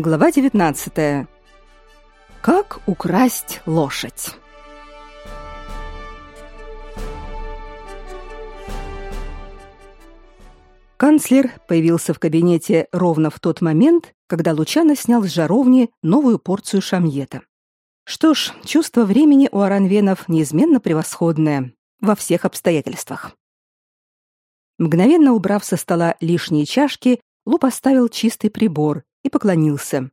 Глава 19. Как украсть лошадь? Канцлер появился в кабинете ровно в тот момент, когда Лучано снял с жаровни новую порцию шамьета. Что ж, чувство времени у аранвенов неизменно превосходное во всех обстоятельствах. Мгновенно убрав со стола лишние чашки, Лу поставил чистый прибор и поклонился.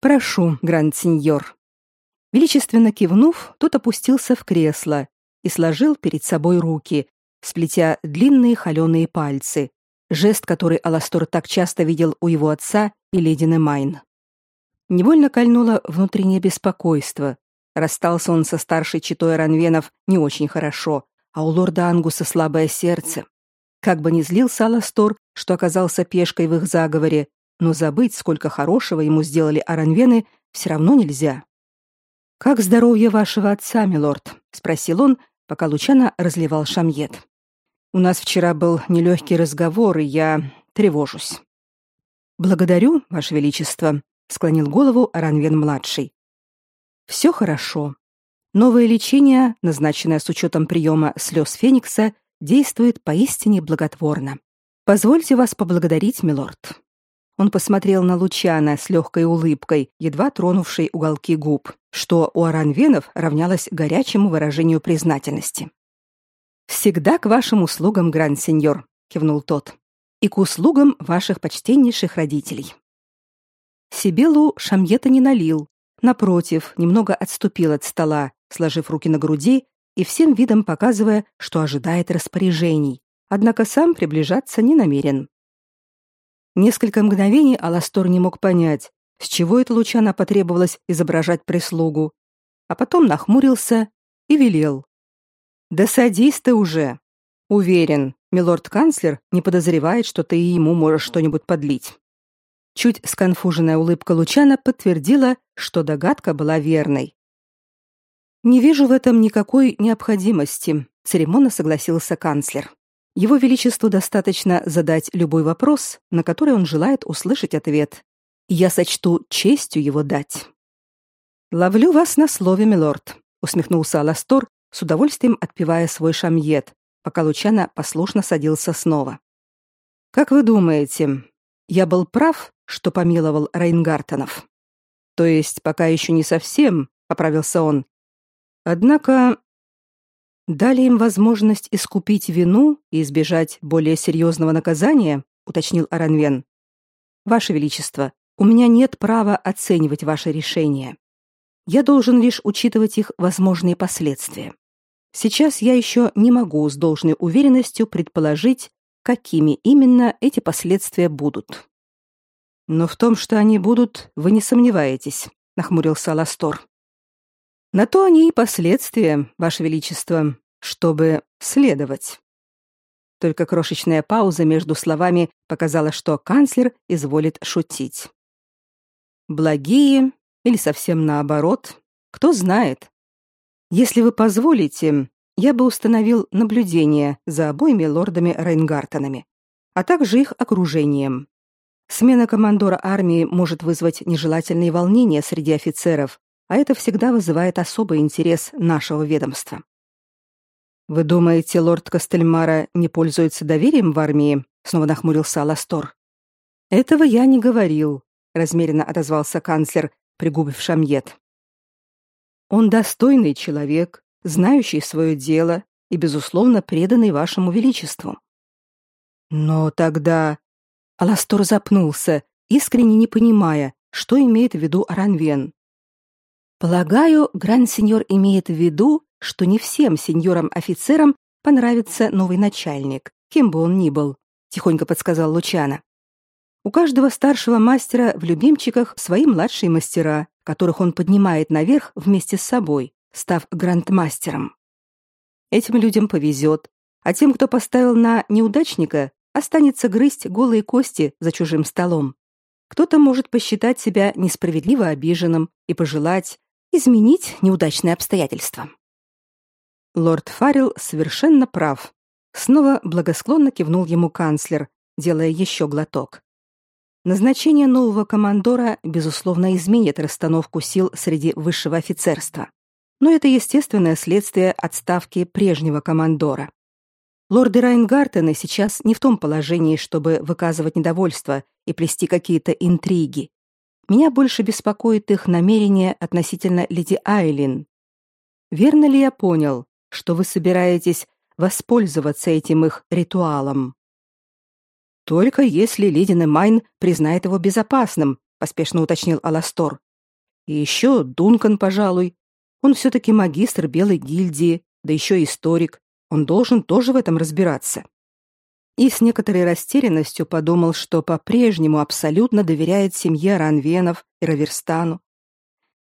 «Прошу, гранд-сеньор». Величественно кивнув, тот опустился в кресло и сложил перед собой руки, сплетя длинные холеные пальцы, жест, который Аластор так часто видел у его отца и леди Немайн. Невольно кольнуло внутреннее беспокойство. Расстался он со старшей читой Ранвенов не очень хорошо, а у лорда Ангуса слабое сердце. Как бы ни злился Аластор, что оказался пешкой в их заговоре, но забыть, сколько хорошего ему сделали аранвены, все равно нельзя. «Как здоровье вашего отца, милорд?» — спросил он, пока Лучано разливал шамьет. «У нас вчера был нелегкий разговор, и я тревожусь». «Благодарю, ваше величество», — склонил голову Аранвен-младший. «Все хорошо. Новое лечение, назначенное с учетом приема слез Феникса, действует поистине благотворно. Позвольте вас поблагодарить, милорд. Он посмотрел на Лучана с легкой улыбкой, едва тронувшей уголки губ, что у аранвенов равнялось горячему выражению признательности. «Всегда к вашим услугам, гранд-сеньор», — кивнул тот, «и к услугам ваших почтеннейших родителей». Сибелу шамьета не налил, напротив, немного отступил от стола, сложив руки на груди и всем видом показывая, что ожидает распоряжений, однако сам приближаться не намерен. Несколько мгновений Аластор не мог понять, с чего это Лучана потребовалось изображать прислугу, а потом нахмурился и велел. «Да садись ты уже. Уверен, милорд-канцлер не подозревает, что ты и ему можешь что-нибудь подлить». Чуть сконфуженная улыбка Лучана подтвердила, что догадка была верной. «Не вижу в этом никакой необходимости», — церемонно согласился канцлер. Его величеству достаточно задать любой вопрос, на который он желает услышать ответ. Я сочту честью его дать. Ловлю вас на слове, милорд, усмехнулся Аластор, с удовольствием отпивая свой шамьет, пока Лучана послушно садился снова. Как вы думаете, я был прав, что помиловал Рейнгартенов? То есть пока еще не совсем, поправился он. Однако Дали им возможность искупить вину и избежать более серьезного наказания, уточнил Аранвен. Ваше величество, у меня нет права оценивать ваше решение. Я должен лишь учитывать их возможные последствия. Сейчас я еще не могу с должной уверенностью предположить, какими именно эти последствия будут. Но в том, что они будут, вы не сомневаетесь, нахмурился Ластор. На то они и последствия, ваше величество, чтобы следовать. Только крошечная пауза между словами показала, что канцлер изволит шутить. Благие или совсем наоборот, кто знает. Если вы позволите, я бы установил наблюдение за обоими лордами Рейнгартенами, а также их окружением. Смена командора армии может вызвать нежелательные волнения среди офицеров, а это всегда вызывает особый интерес нашего ведомства. Вы думаете, лорд Костельмара не пользуется доверием в армии? Снова нахмурился Аластор. Этого я не говорил, размеренно отозвался канцлер, пригубив шамьет. Он достойный человек, знающий свое дело и безусловно преданный вашему величеству. Но тогда Аластор запнулся, искренне не понимая, что имеет в виду Аранвен. Полагаю, гранд-сеньор имеет в виду, что не всем сеньорам-офицерам понравится новый начальник, кем бы он ни был, тихонько подсказал Лучана. У каждого старшего мастера в любимчиках свои младшие мастера, которых он поднимает наверх вместе с собой, став грандмастером. Этим людям повезет, а тем, кто поставил на неудачника, останется грызть голые кости за чужим столом. Кто-то может посчитать себя несправедливо обиженным и пожелать, изменить неудачные обстоятельства. Лорд Фаррелл совершенно прав. Снова благосклонно кивнул ему канцлер, делая еще глоток. Назначение нового командора, безусловно, изменит расстановку сил среди высшего офицерства. Но это естественное следствие отставки прежнего командора. Лорды Райнгартены сейчас не в том положении, чтобы выказывать недовольство и плести какие-то интриги. Меня больше беспокоит их намерение относительно леди Айлин. Верно ли я понял, что вы собираетесь воспользоваться этим их ритуалом? Только если леди Немайн признает его безопасным, поспешно уточнил Аластор. И еще Дункан, пожалуй. Он все-таки магистр Белой гильдии, да еще историк. Он должен тоже в этом разбираться. И с некоторой растерянностью подумал, что по-прежнему абсолютно доверяет семье Ранвенов и Раверстану.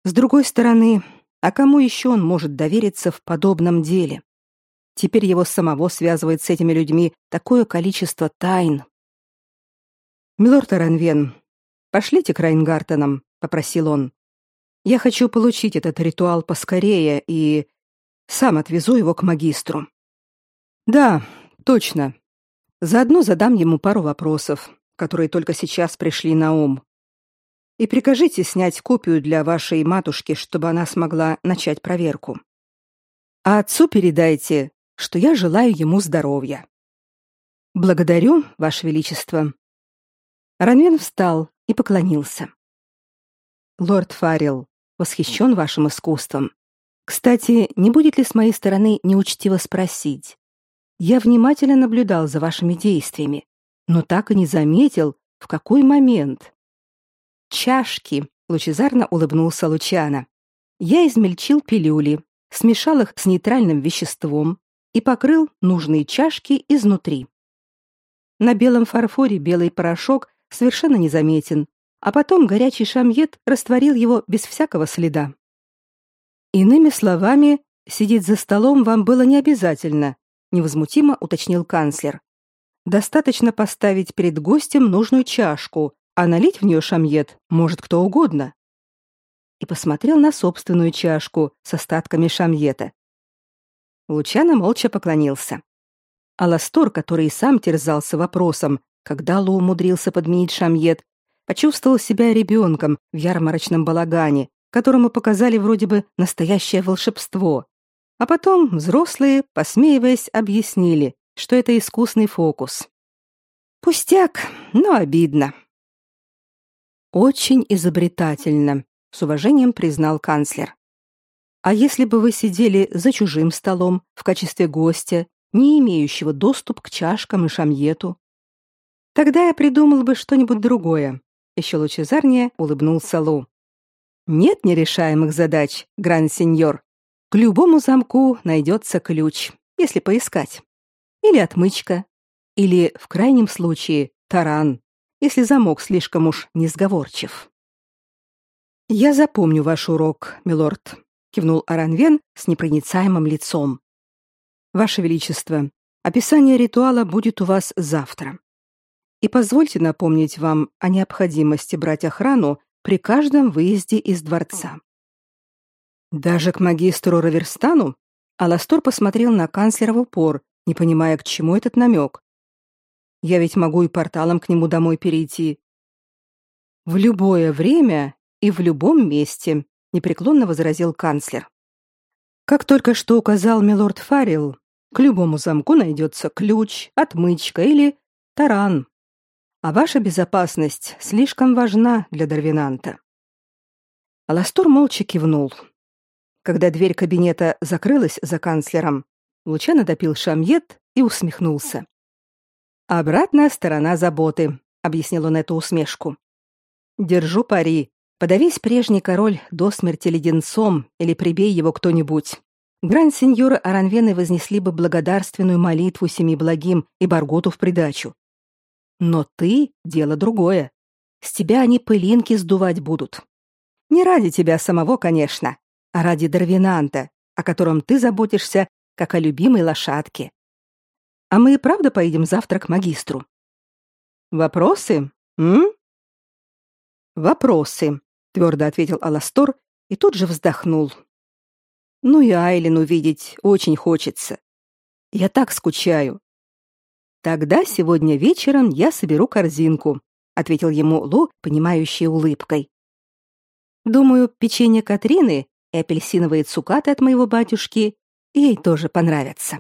С другой стороны, а кому еще он может довериться в подобном деле? Теперь его самого связывает с этими людьми такое количество тайн. «Милорд Аранвен, пошлите к Райнгартенам», — попросил он. «Я хочу получить этот ритуал поскорее и сам отвезу его к магистру». «Да, точно. Заодно задам ему пару вопросов, которые только сейчас пришли на ум. И прикажите снять копию для вашей матушки, чтобы она смогла начать проверку. А отцу передайте, что я желаю ему здоровья». «Благодарю, Ваше Величество», Ранвен встал и поклонился. Лорд Фаррелл, восхищен вашим искусством. Кстати, не будет ли с моей стороны неучтиво спросить? Я внимательно наблюдал за вашими действиями, но так и не заметил, в какой момент. Чашки, лучезарно улыбнулся Лучано. Я измельчил пилюли, смешал их с нейтральным веществом и покрыл нужные чашки изнутри. На белом фарфоре белый порошок совершенно незаметен, а потом горячий шамьет растворил его без всякого следа. Иными словами, сидеть за столом вам было не обязательно, невозмутимо уточнил канцлер. Достаточно поставить перед гостем нужную чашку, а налить в нее шамьет может кто угодно. И посмотрел на собственную чашку с остатками шамьета. Лучано молча поклонился. Аластор, который и сам терзался вопросом, когда Лу умудрился подменить шамьет, почувствовал себя ребенком в ярмарочном балагане, которому показали вроде бы настоящее волшебство. А потом взрослые, посмеиваясь, объяснили, что это искусный фокус. Пустяк, но обидно. Очень изобретательно, с уважением признал канцлер. А если бы вы сидели за чужим столом в качестве гостя, не имеющего доступ к чашкам и шамьету, Тогда я придумал бы что-нибудь другое. Еще лучезарнее улыбнулся Лу. Нет нерешаемых задач, гранд-сеньор. К любому замку найдется ключ, если поискать. Или отмычка, или, в крайнем случае, таран, если замок слишком уж несговорчив. «Я запомню ваш урок, милорд», — кивнул Аранвен с непроницаемым лицом. «Ваше Величество, описание ритуала будет у вас завтра. И позвольте напомнить вам о необходимости брать охрану при каждом выезде из дворца. Даже к магистру Раверстану Аластор посмотрел на канцлера в упор, не понимая, к чему этот намек. Я ведь могу и порталом к нему домой перейти. В любое время и в любом месте, непреклонно возразил канцлер. Как только что указал милорд Фаррелл, к любому замку найдется ключ, отмычка или таран, а ваша безопасность слишком важна для Дарвинанта. Аластор молча кивнул. Когда дверь кабинета закрылась за канцлером, Лучано допил шамьет и усмехнулся. «Обратная сторона заботы», — объяснил он эту усмешку. «Держу пари. Подавись прежний король до смерти леденцом или прибей его кто-нибудь. Гранд-сеньоры Аранвены вознесли бы благодарственную молитву семи благим и Барготу в придачу. Но ты — дело другое. С тебя они пылинки сдувать будут. Не ради тебя самого, конечно, а ради Дарвинанта, о котором ты заботишься, как о любимой лошадке. А мы и правда поедем завтра к магистру? Вопросы? М? Вопросы, твердо ответил Аластор и тут же вздохнул. Ну и Айлин увидеть очень хочется. Я так скучаю. Тогда сегодня вечером я соберу корзинку, ответил ему Лу, понимающей улыбкой. Думаю, печенье Катрины и апельсиновые цукаты от моего батюшки ей тоже понравятся.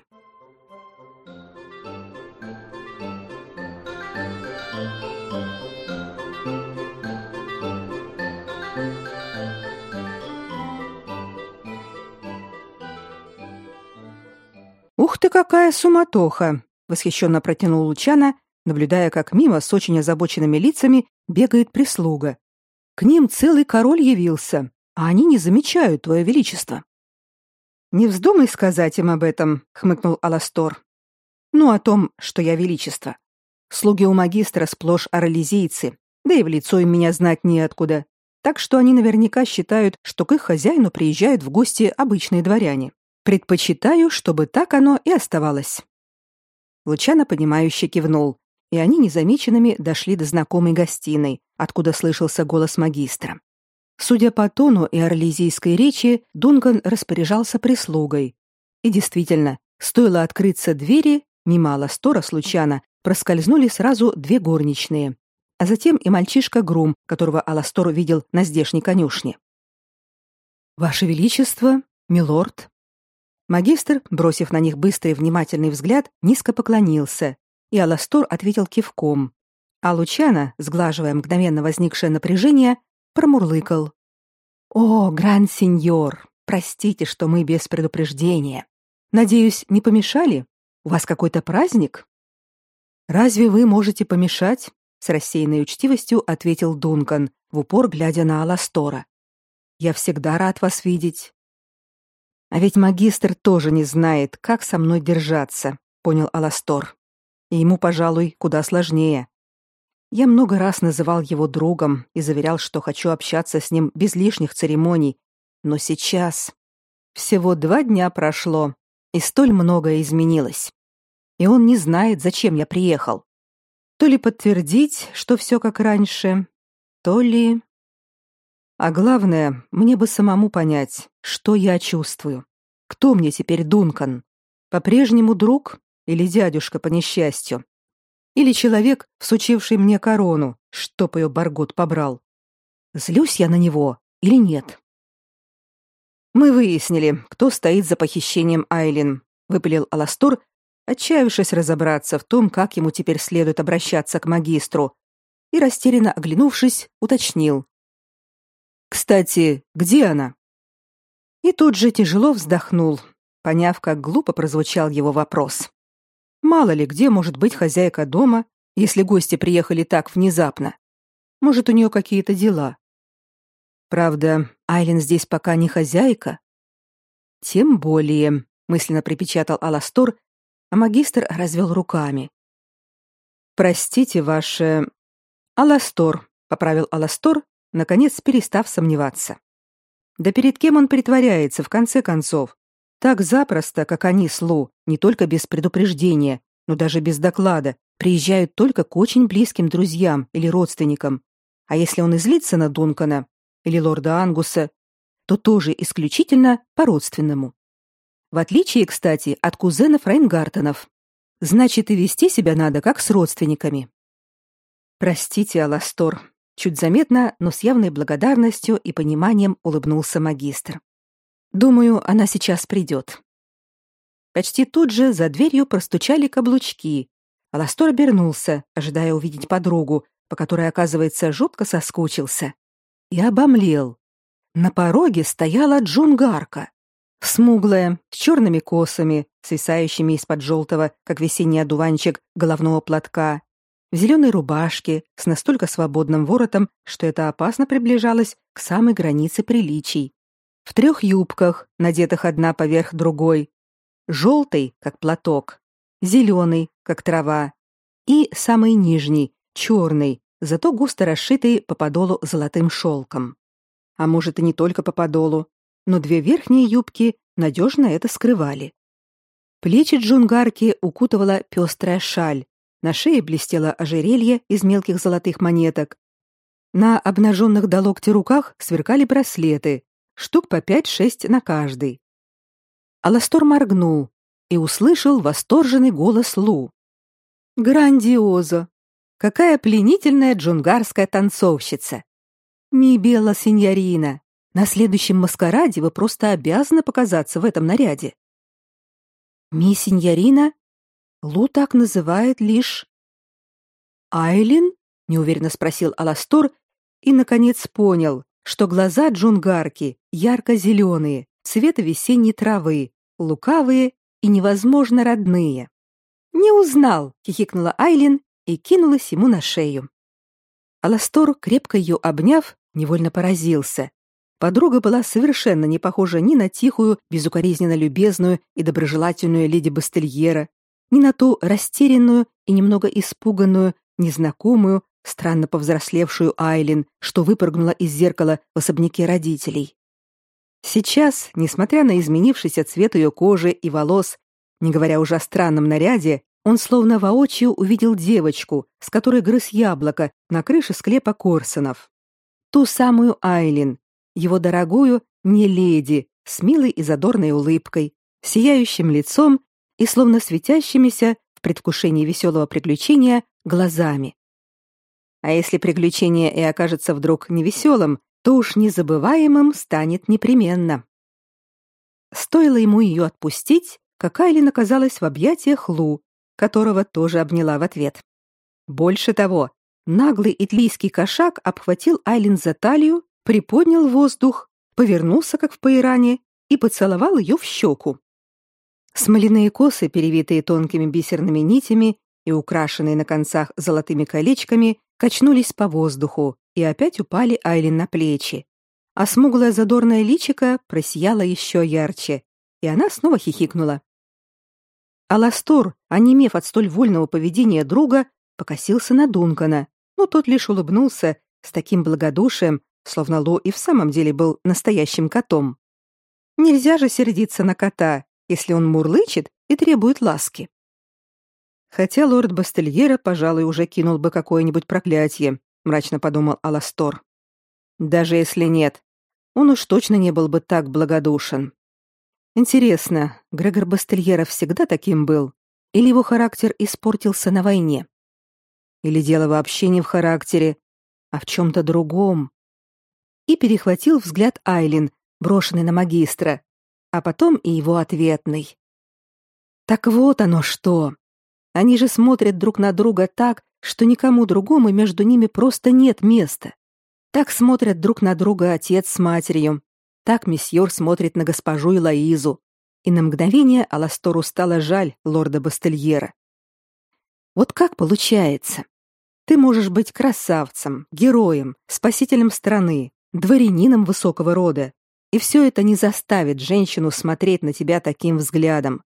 Ух ты, какая суматоха, восхищенно протянул Лучана, наблюдая, как мимо с очень озабоченными лицами бегает прислуга. К ним целый король явился, а они не замечают твое величество. Не вздумай сказать им об этом, хмыкнул Аластор. Ну о том, что я величество. Слуги у магистра сплошь орализийцы, да и в лицо им меня знать неоткуда. Так что они наверняка считают, что к их хозяину приезжают в гости обычные дворяне. Предпочитаю, чтобы так оно и оставалось. Лучано понимающе кивнул, и они незамеченными дошли до знакомой гостиной, откуда слышался голос магистра. Судя по тону и орлезийской речи, Дункан распоряжался прислугой. И действительно, стоило открыться двери, мимо Аластора случайно проскользнули сразу две горничные, а затем и мальчишка Грум, которого Аластор видел на здешней конюшне. «Ваше Величество, милорд!» Магистр, бросив на них быстрый внимательный взгляд, низко поклонился и Аластор ответил кивком. А Лучана, сглаживая мгновенно возникшее напряжение, промурлыкал: "О, гранд-сеньор, простите, что мы без предупреждения. Надеюсь, не помешали? У вас какой-то праздник?" "Разве вы можете помешать?" с рассеянной учтивостью ответил Дункан, в упор глядя на Аластора. "Я всегда рад вас видеть." А ведь магистр тоже не знает, как со мной держаться, понял Аластор и ему, пожалуй, куда сложнее. Я много раз называл его другом и заверял, что хочу общаться с ним без лишних церемоний, но сейчас всего два дня прошло, и столь многое изменилось. И он не знает, зачем я приехал. То ли подтвердить, что все как раньше, то ли... А главное, мне бы самому понять, что я чувствую. Кто мне теперь Дункан? По-прежнему друг или дядюшка по несчастью, или человек, всучивший мне корону, чтоб ее Баргот побрал. Злюсь я на него или нет? Мы выяснили, кто стоит за похищением Айлин, выпалил Аластор, отчаявшись разобраться в том, как ему теперь следует обращаться к магистру, и растерянно оглянувшись, уточнил: "Кстати, где она?" И тут же тяжело вздохнул, поняв, как глупо прозвучал его вопрос. Мало ли где может быть хозяйка дома, если гости приехали так внезапно. Может, у нее какие-то дела. Правда, Айлин здесь пока не хозяйка. Тем более, мысленно припечатал Аластор, а магистр развел руками. Простите, ваше Аластор, поправил Аластор, наконец перестав сомневаться. Да перед кем он притворяется в конце концов? Так запросто, как они с Лу, не только без предупреждения, но даже без доклада, приезжают только к очень близким друзьям или родственникам. А если он излится на Дункана или лорда Ангуса, то тоже исключительно по-родственному. В отличие, кстати, от кузенов Рейнгартенов. Значит, и вести себя надо как с родственниками. Простите, Аластор, чуть заметно, но с явной благодарностью и пониманием улыбнулся магистр. Думаю, она сейчас придет. Почти тут же за дверью простучали каблучки. Аластор обернулся, ожидая увидеть подругу, по которой, оказывается, жутко соскучился. И обомлел. На пороге стояла Джунгарка. Смуглая, с черными косами, свисающими из-под желтого, как весенний одуванчик, головного платка, в зеленой рубашке, с настолько свободным воротом, что это опасно приближалось к самой границе приличий в трех юбках, надетых одна поверх другой, желтый, как платок, зеленый, как трава, и самый нижний, черный, зато густо расшитый по подолу золотым шелком. А может и не только по подолу, но две верхние юбки надежно это скрывали. Плечи джунгарки укутывала пестрая шаль, на шее блестело ожерелье из мелких золотых монеток. На обнаженных до локтя руках сверкали браслеты, штук по пять-шесть на каждый. Аластор моргнул и услышал восторженный голос Лу. «Грандиозо! Какая пленительная джунгарская танцовщица! Ми Белла синьорина, на следующем маскараде вы просто обязаны показаться в этом наряде. Ми синьорина? Лу так называет лишь... Айлин? Неуверенно спросил Аластор и, наконец, понял, что глаза джунгарки ярко-зеленые, цвета весенней травы, лукавые и невозможно родные. «Не узнал!» — хихикнула Айлин и кинулась ему на шею. Аластор, крепко ее обняв, невольно поразился. Подруга была совершенно не похожа ни на тихую, безукоризненно любезную и доброжелательную леди Бастельера, ни на ту растерянную и немного испуганную, незнакомую, странно повзрослевшую Айлин, что выпрыгнула из зеркала в особняке родителей. Сейчас, несмотря на изменившийся цвет ее кожи и волос, не говоря уже о странном наряде, он словно воочию увидел девочку, с которой грыз яблоко на крыше склепа Корсонов. Ту самую Айлин, его дорогую не леди, с милой и задорной улыбкой, сияющим лицом и словно светящимися в предвкушении веселого приключения глазами. А если приключение и окажется вдруг невеселым, то уж незабываемым станет непременно. Стоило ему ее отпустить, как Айлин оказалась в объятиях Лу, которого тоже обняла в ответ. Больше того, наглый итлийский кошак обхватил Айлин за талию, приподнял воздух, повернулся, как в поиране, и поцеловал ее в щеку. Смоляные косы, перевитые тонкими бисерными нитями и украшенные на концах золотыми колечками, качнулись по воздуху и опять упали Айлин на плечи. А смуглое задорное личико просияло еще ярче, и она снова хихикнула. Аластор, онемев от столь вольного поведения друга, покосился на Дункана, но тот лишь улыбнулся с таким благодушием, словно Ло и в самом деле был настоящим котом. Нельзя же сердиться на кота, если он мурлычет и требует ласки. Хотя лорд Бастельера, пожалуй, уже кинул бы какое-нибудь проклятие, мрачно подумал Аластор. Даже если нет, он уж точно не был бы так благодушен. Интересно, Грегор Бастельера всегда таким был? Или его характер испортился на войне? Или дело вообще не в характере, а в чем-то другом? И перехватил взгляд Айлин, брошенный на магистра, а потом и его ответный. Так вот оно что. Они же смотрят друг на друга так, что никому другому между ними просто нет места. Так смотрят друг на друга отец с матерью, так месьеор смотрит на госпожу Элоизу, и на мгновение Аластору стало жаль лорда Бастельера. Вот как получается? Ты можешь быть красавцем, героем, спасителем страны, дворянином высокого рода, и все это не заставит женщину смотреть на тебя таким взглядом.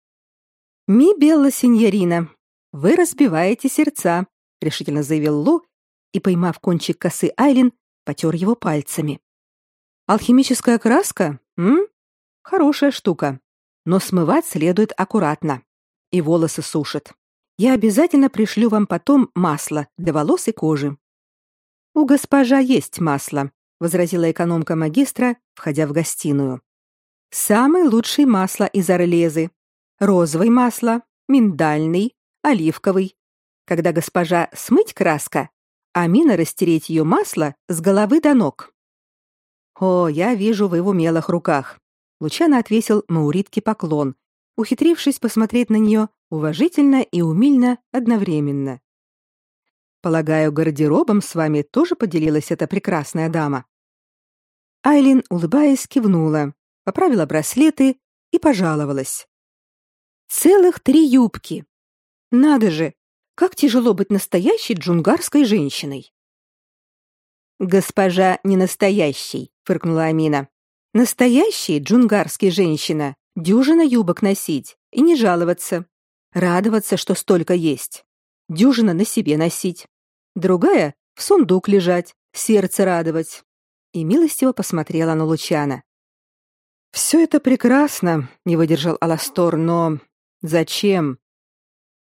«Ми, Белла Синьорина, вы разбиваете сердца», — решительно заявил Лу и, поймав кончик косы Айлин, потер его пальцами. Алхимическая краска? М? Хорошая штука. Но смывать следует аккуратно. И волосы сушат. Я обязательно пришлю вам потом масло для волос и кожи. У госпожа есть масло, возразила экономка магистра, входя в гостиную. Самое лучшее масло из орлезы. Розовое масло, миндальный, оливковый. Когда госпожа смыть краска, а Мина растереть ее масло с головы до ног. О, я вижу, в умелых руках. Лучано отвесил Мауритке поклон, ухитрившись посмотреть на нее уважительно и умильно одновременно. Полагаю, гардеробом с вами тоже поделилась эта прекрасная дама. Айлин, улыбаясь, кивнула, поправила браслеты и пожаловалась. Целых три юбки. Надо же, как тяжело быть настоящей джунгарской женщиной. Госпожа не настоящий, фыркнула Амина. Настоящая джунгарская женщина, дюжина юбок носить и не жаловаться. Радоваться, что столько есть. Дюжина на себе носить. Другая в сундук лежать, сердце радовать. И милостиво посмотрела на Лучана. Все это прекрасно, не выдержал Аластор, но зачем?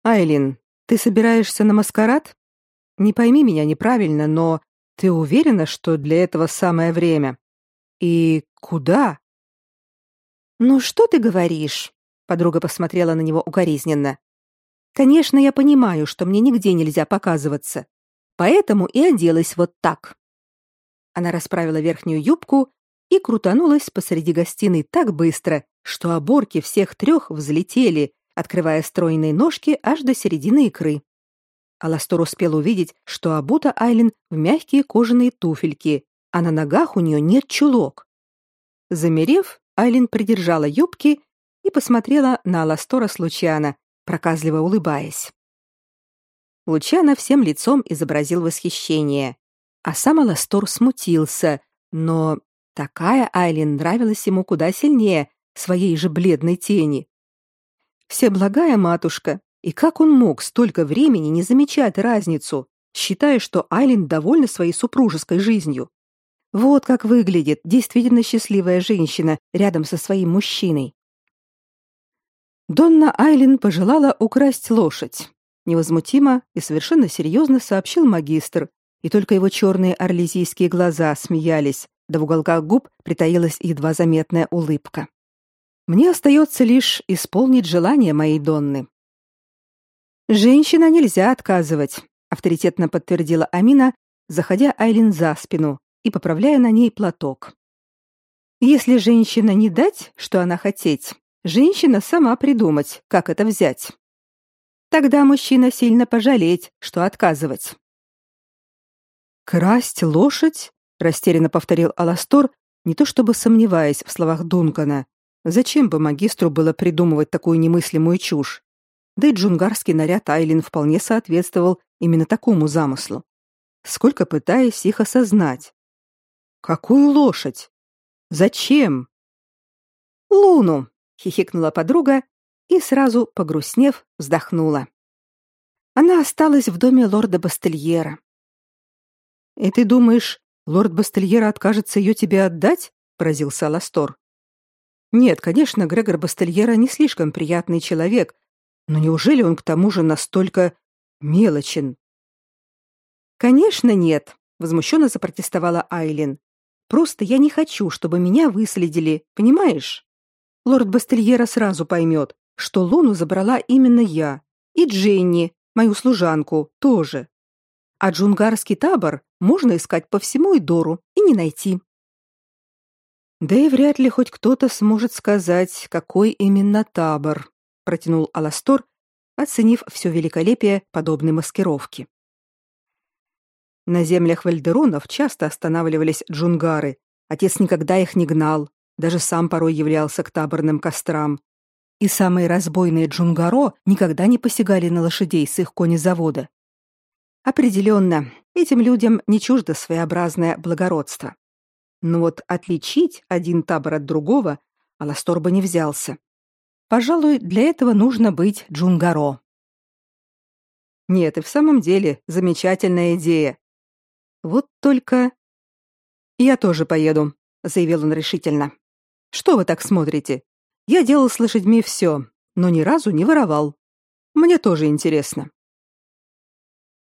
Айлин, ты собираешься на маскарад? Не пойми меня неправильно, но ты уверена, что для этого самое время? И куда? Ну что ты говоришь? Подруга посмотрела на него укоризненно. Конечно, я понимаю, что мне нигде нельзя показываться, Поэтому и оделась вот так. Она расправила верхнюю юбку и крутанулась посреди гостиной так быстро, что оборки всех трех взлетели, открывая стройные ножки аж до середины икры. Аластор успел увидеть, что обута Айлин в мягкие кожаные туфельки, а на ногах у нее нет чулок. Замерев, Айлин придержала юбки и посмотрела на Аластора с Лучана, проказливо улыбаясь. Лучана всем лицом изобразил восхищение, а сам Аластор смутился, но такая Айлин нравилась ему куда сильнее своей же бледной тени. Всеблагая матушка, и как он мог столько времени не замечать разницу, считая, что Айлин довольна своей супружеской жизнью? Вот как выглядит действительно счастливая женщина рядом со своим мужчиной. Донна Айлин пожелала украсть лошадь. Невозмутимо и совершенно серьезно сообщил магистр, и только его черные орлезийские глаза смеялись, да в уголках губ притаилась едва заметная улыбка. Мне остается лишь исполнить желание моей Донны. Женщина нельзя отказывать, авторитетно подтвердила Амина, заходя Айлин за спину и поправляя на ней платок. Если женщина не дать, что она хотеть, женщина сама придумать, как это взять. Тогда мужчина сильно пожалеть, что отказывать. Красть лошадь? растерянно повторил Аластор, не то чтобы сомневаясь в словах Дункана. Зачем бы магистру было придумывать такую немыслимую чушь? Да и джунгарский наряд Айлин вполне соответствовал именно такому замыслу. Сколько пытаясь их осознать. Какую лошадь? Зачем? Луну, хихикнула подруга и сразу, погрустнев, вздохнула. Она осталась в доме лорда Бастельера. И ты думаешь, лорд Бастельера откажется ее тебе отдать? поразился Аластор. Нет, конечно, Грегор Бастельера не слишком приятный человек, но неужели он к тому же настолько мелочен? Конечно, нет, возмущенно запротестовала Айлин. Просто я не хочу, чтобы меня выследили, понимаешь? Лорд Бастельера сразу поймет, что Луну забрала именно я, и Дженни, мою служанку, тоже. А джунгарский табор можно искать по всему Идору и не найти. Да и вряд ли хоть кто-то сможет сказать, какой именно табор, протянул Аластор, оценив все великолепие подобной маскировки. На землях вальдеронов часто останавливались джунгары. Отец никогда их не гнал, даже сам порой являлся к таборным кострам. И самые разбойные джунгаро никогда не посягали на лошадей с их конезавода. Определенно, этим людям не чуждо своеобразное благородство. Но вот отличить один табор от другого Аластор бы не взялся. Пожалуй, для этого нужно быть джунгаро. Нет, и в самом деле замечательная идея. Вот только я тоже поеду, заявил он решительно. Что вы так смотрите? Я делал с лошадьми все, но ни разу не воровал. Мне тоже интересно.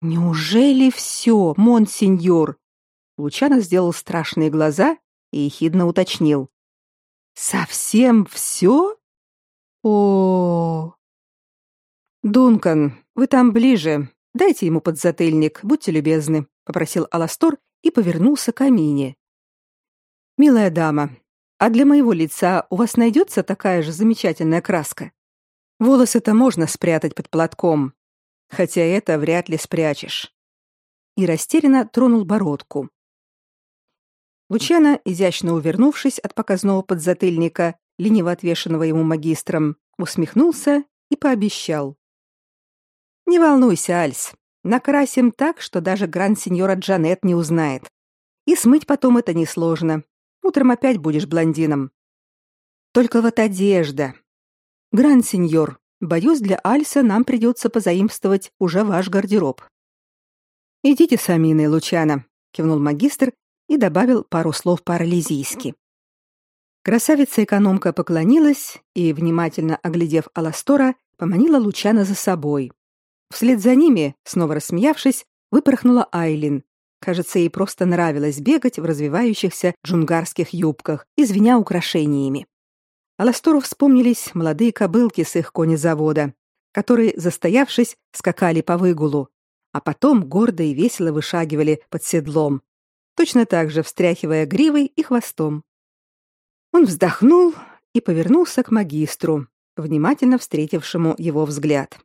Неужели все, монсеньор? Лучано сделал страшные глаза и ехидно уточнил. Совсем все? О, Дункан, вы там ближе. Дайте ему подзатыльник, будьте любезны, попросил Аластор и повернулся к Амине. Милая дама, а для моего лица у вас найдется такая же замечательная краска? Волосы-то можно спрятать под платком, хотя это вряд ли спрячешь. И растерянно тронул бородку. Лучано, изящно увернувшись от показного подзатыльника, лениво отвешенного ему магистром, усмехнулся и пообещал. «Не волнуйся, Альс, накрасим так, что даже гранд-сеньора Джанет не узнает. И смыть потом это несложно. Утром опять будешь блондином. Только вот одежда. Гранд-сеньор, боюсь, для Альса нам придется позаимствовать уже ваш гардероб». «Идите с Аминой, Лучано», — кивнул магистр и добавил пару слов по-орлезийски. Красавица-экономка поклонилась и, внимательно оглядев Аластора, поманила Лучана за собой. Вслед за ними, снова рассмеявшись, выпорхнула Айлин. Кажется, ей просто нравилось бегать в развивающихся джунгарских юбках, извиня украшениями. Аластору вспомнились молодые кобылки с их конезавода, которые, застоявшись, скакали по выгулу, а потом гордо и весело вышагивали под седлом, точно так же встряхивая гривой и хвостом. Он вздохнул и повернулся к магистру, внимательно встретившему его взгляд.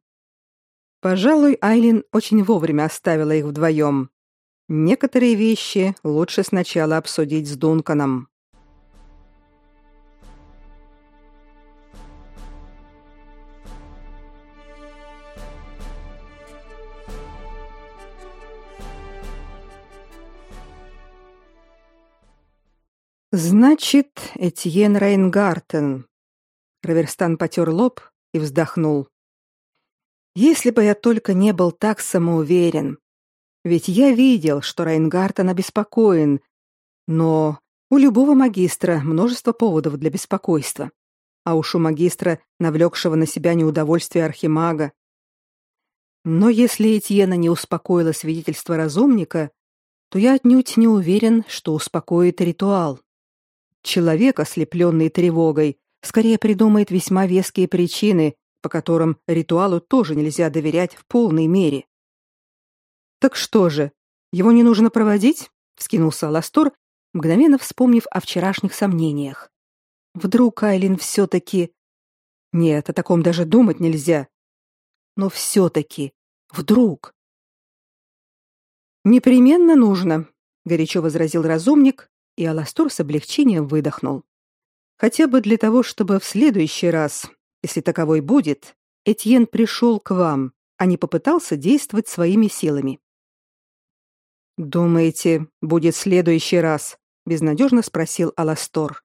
Пожалуй, Айлин очень вовремя оставила их вдвоем. Некоторые вещи лучше сначала обсудить с Дунканом. Значит, Этьен Рейнгартен. Раверстан потер лоб и вздохнул. Если бы я только не был так самоуверен. Ведь я видел, что Рейнгартен обеспокоен, но у любого магистра множество поводов для беспокойства. А уж у магистра, навлекшего на себя неудовольствие архимага. Но если Этьена не успокоило свидетельство разумника, то я отнюдь не уверен, что успокоит ритуал. Человек, ослепленный тревогой, скорее придумает весьма веские причины, по которым ритуалу тоже нельзя доверять в полной мере. Так что же, его не нужно проводить? вскинулся Ластор, мгновенно вспомнив о вчерашних сомнениях. Вдруг Айлин все таки Нет, о таком даже думать нельзя. Но все таки вдруг Непременно нужно, горячо возразил разумник, и Аластор с облегчением выдохнул. Хотя бы для того, чтобы в следующий раз, если таковой будет, Этьен пришел к вам, а не попытался действовать своими силами. Думаете, будет следующий раз? безнадежно спросил Аластор.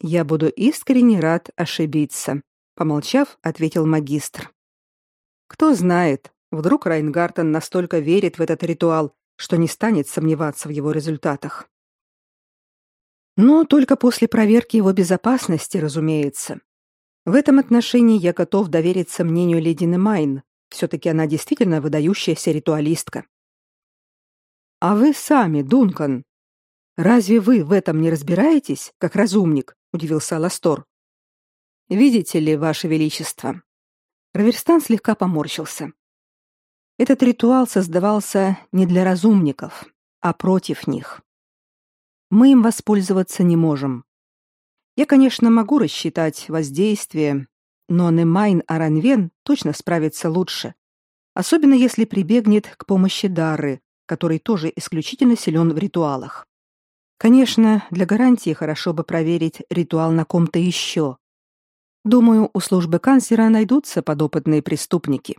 Я буду искренне рад ошибиться, помолчав, ответил магистр. Кто знает, вдруг Райнгартен настолько верит в этот ритуал, что не станет сомневаться в его результатах. Но только после проверки его безопасности, разумеется. В этом отношении я готов довериться мнению леди Немайн. Все-таки она действительно выдающаяся ритуалистка. А вы сами, Дункан, разве вы в этом не разбираетесь, как разумник? удивился Ластор. Видите ли, ваше величество? Раверстан слегка поморщился. Этот ритуал создавался не для разумников, а против них мы им воспользоваться не можем. Я, конечно, могу рассчитать воздействие, но Немайн Аранвен точно справится лучше, особенно если прибегнет к помощи Дары, который тоже исключительно силен в ритуалах. Конечно, для гарантии хорошо бы проверить ритуал на ком-то еще. Думаю, у службы канцлера найдутся подопытные преступники.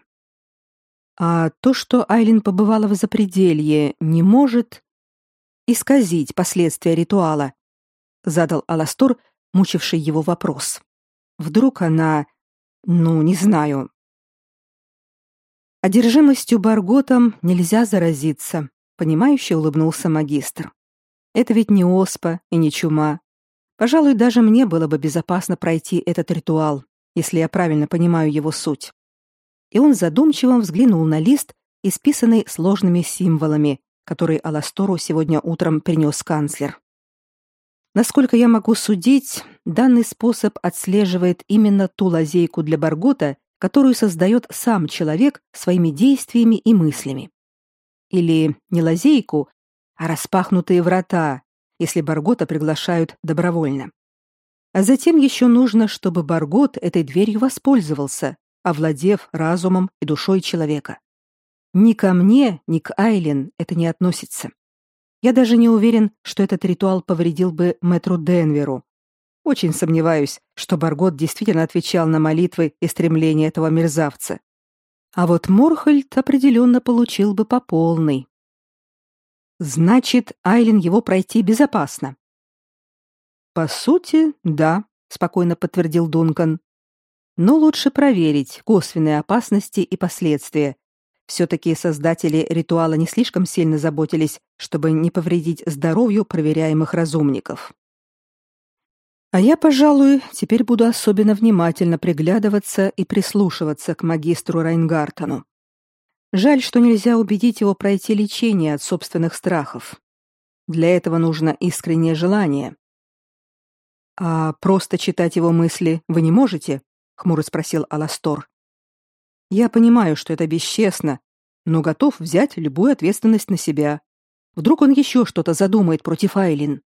А то, что Айлин побывала в запределье, не может исказить последствия ритуала? задал Аластор, мучивший его вопрос. Вдруг она, ну, не знаю. Одержимостью Барготом нельзя заразиться, понимающе улыбнулся магистр. Это ведь не оспа и не чума. Пожалуй, даже мне было бы безопасно пройти этот ритуал, если я правильно понимаю его суть. И он задумчиво взглянул на лист, исписанный сложными символами, который Аластору сегодня утром принес канцлер. Насколько я могу судить, данный способ отслеживает именно ту лазейку для Баргота, которую создает сам человек своими действиями и мыслями. Или не лазейку, а распахнутые врата, если Баргота приглашают добровольно. А затем еще нужно, чтобы Баргот этой дверью воспользовался, овладев разумом и душой человека. Ни ко мне, ни к Айлин это не относится. Я даже не уверен, что этот ритуал повредил бы мэтру Денверу. Очень сомневаюсь, что Баргот действительно отвечал на молитвы и стремления этого мерзавца. А вот Морхальд определенно получил бы по полной. Значит, Айлин его пройти безопасно. По сути, да, спокойно подтвердил Дункан. Но лучше проверить косвенные опасности и последствия, все-таки создатели ритуала не слишком сильно заботились, чтобы не повредить здоровью проверяемых разумников. А я, пожалуй, теперь буду особенно внимательно приглядываться и прислушиваться к магистру Райнгартену. Жаль, что нельзя убедить его пройти лечение от собственных страхов. Для этого нужно искреннее желание. А просто читать его мысли вы не можете? хмуро спросил Аластор. Я понимаю, что это бесчестно, но готов взять любую ответственность на себя. Вдруг он еще что-то задумает против Айлин.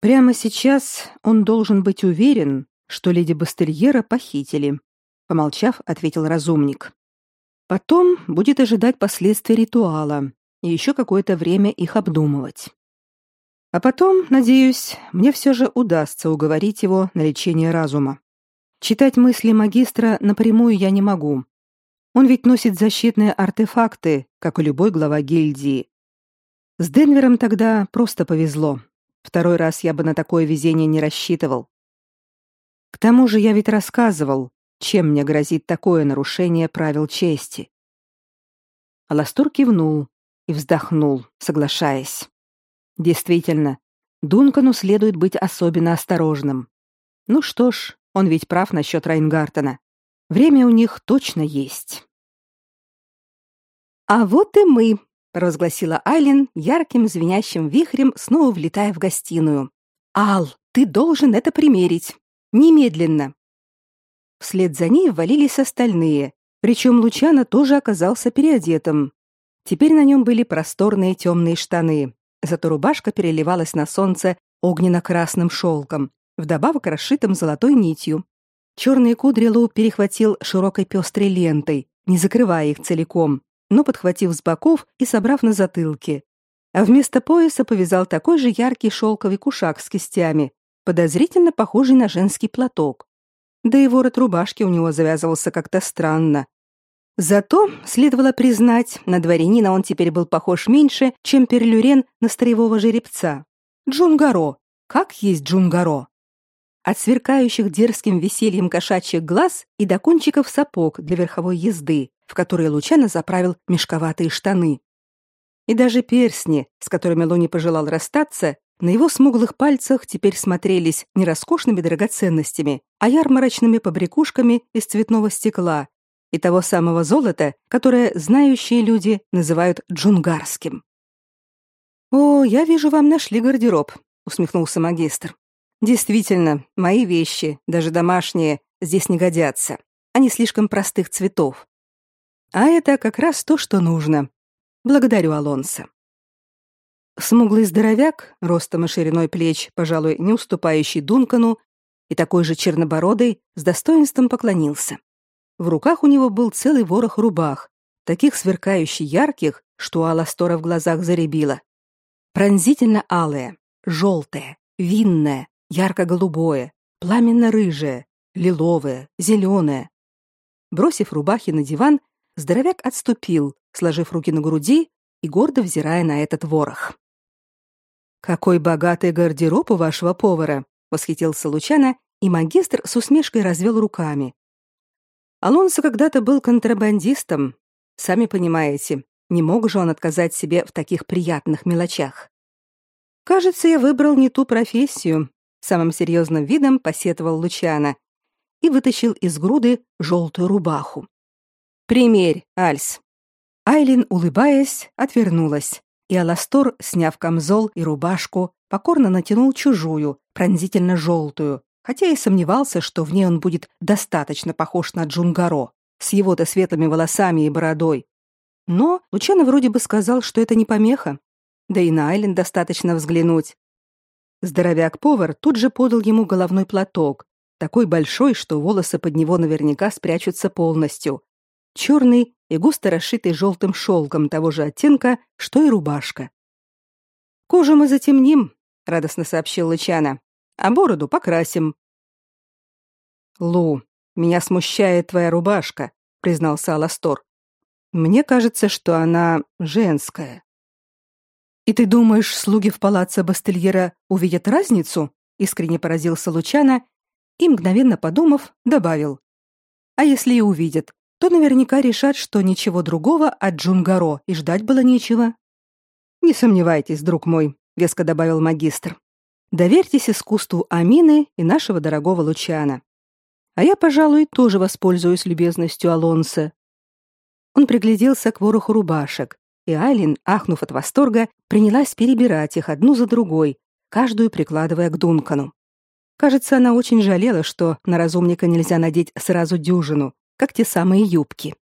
Прямо сейчас он должен быть уверен, что леди Бастельера похитили, помолчав, ответил разумник. Потом будет ожидать последствий ритуала и еще какое-то время их обдумывать. А потом, надеюсь, мне все же удастся уговорить его на лечение разума. Читать мысли магистра напрямую я не могу. Он ведь носит защитные артефакты, как и любой глава гильдии. С Денвером тогда просто повезло. Второй раз я бы на такое везение не рассчитывал. К тому же я ведь рассказывал, чем мне грозит такое нарушение правил чести. Аластор кивнул и вздохнул, соглашаясь. Действительно, Дункану следует быть особенно осторожным. Ну что ж, он ведь прав насчет Райнгартена. Время у них точно есть. А вот и мы, провозгласила Айлин ярким звенящим вихрем, снова влетая в гостиную. Ал, ты должен это примерить. Немедленно. Вслед за ней ввалились остальные, причем Лучано тоже оказался переодетым. Теперь на нем были просторные темные штаны, зато рубашка переливалась на солнце огненно-красным шелком, вдобавок расшитым золотой нитью. Черные кудри Лу перехватил широкой пестрой лентой, не закрывая их целиком, но подхватив с боков и собрав на затылке. А вместо пояса повязал такой же яркий шелковый кушак с кистями, подозрительно похожий на женский платок. Да и ворот рубашки у него завязывался как-то странно. Зато, следовало признать, на дворянина он теперь был похож меньше, чем Перлюрен на строевого жеребца. Джунгаро. Как есть Джунгаро. От сверкающих дерзким весельем кошачьих глаз и до кончиков сапог для верховой езды, в которые Лучано заправил мешковатые штаны. И даже персни, с которыми Луни пожелал расстаться, на его смуглых пальцах теперь смотрелись не роскошными драгоценностями, а ярмарочными побрякушками из цветного стекла и того самого золота, которое знающие люди называют джунгарским. «О, я вижу, вам нашли гардероб», — усмехнулся магистр. «Действительно, мои вещи, даже домашние, здесь не годятся. Они слишком простых цветов. А это как раз то, что нужно. Благодарю, Алонсо. Смуглый здоровяк, ростом и шириной плеч, пожалуй, не уступающий Дункану, и такой же чернобородый, с достоинством поклонился. В руках у него был целый ворох рубах, таких сверкающих ярких, что у Аластора в глазах заребило. Пронзительно алое, желтое, винное, ярко-голубое, пламенно-рыжее, лиловое, зеленое. Бросив рубахи на диван, здоровяк отступил, сложив руки на груди и гордо взирая на этот ворох. Какой богатый гардероб у вашего повара, восхитился Лучано, и магистр с усмешкой развел руками. Алонсо когда-то был контрабандистом, сами понимаете, не мог же он отказать себе в таких приятных мелочах. Кажется, я выбрал не ту профессию, самым серьезным видом посетовал Лучано и вытащил из груды желтую рубаху. Примерь, Альс. Айлин, улыбаясь, отвернулась, и Аластор, сняв камзол и рубашку, покорно натянул чужую, пронзительно желтую, хотя и сомневался, что в ней он будет достаточно похож на Джунгаро с его-то светлыми волосами и бородой. Но Лучано вроде бы сказал, что это не помеха. Да и на Айлин достаточно взглянуть. Здоровяк-повар тут же подал ему головной платок, такой большой, что волосы под него наверняка спрячутся полностью, черный и густо расшитый желтым шелком того же оттенка, что и рубашка. «Кожу мы затемним», — радостно сообщил Лычана, «а бороду покрасим». «Лу, меня смущает твоя рубашка», — признался Аластор. «Мне кажется, что она женская». «И ты думаешь, слуги в палаце Бастельера увидят разницу?» — искренне поразился Лучана и, мгновенно подумав, добавил. «А если и увидят, то наверняка решат, что ничего другого от Джунгаро и ждать было нечего. Не сомневайтесь, друг мой, веско добавил магистр. Доверьтесь искусству Амины и нашего дорогого Лучана. А я, пожалуй, тоже воспользуюсь любезностью Алонса. Он пригляделся к вороху рубашек, и Айлин, ахнув от восторга, принялась перебирать их одну за другой, каждую прикладывая к Дункану. Кажется, она очень жалела, что на разумника нельзя надеть сразу дюжину, как те самые юбки.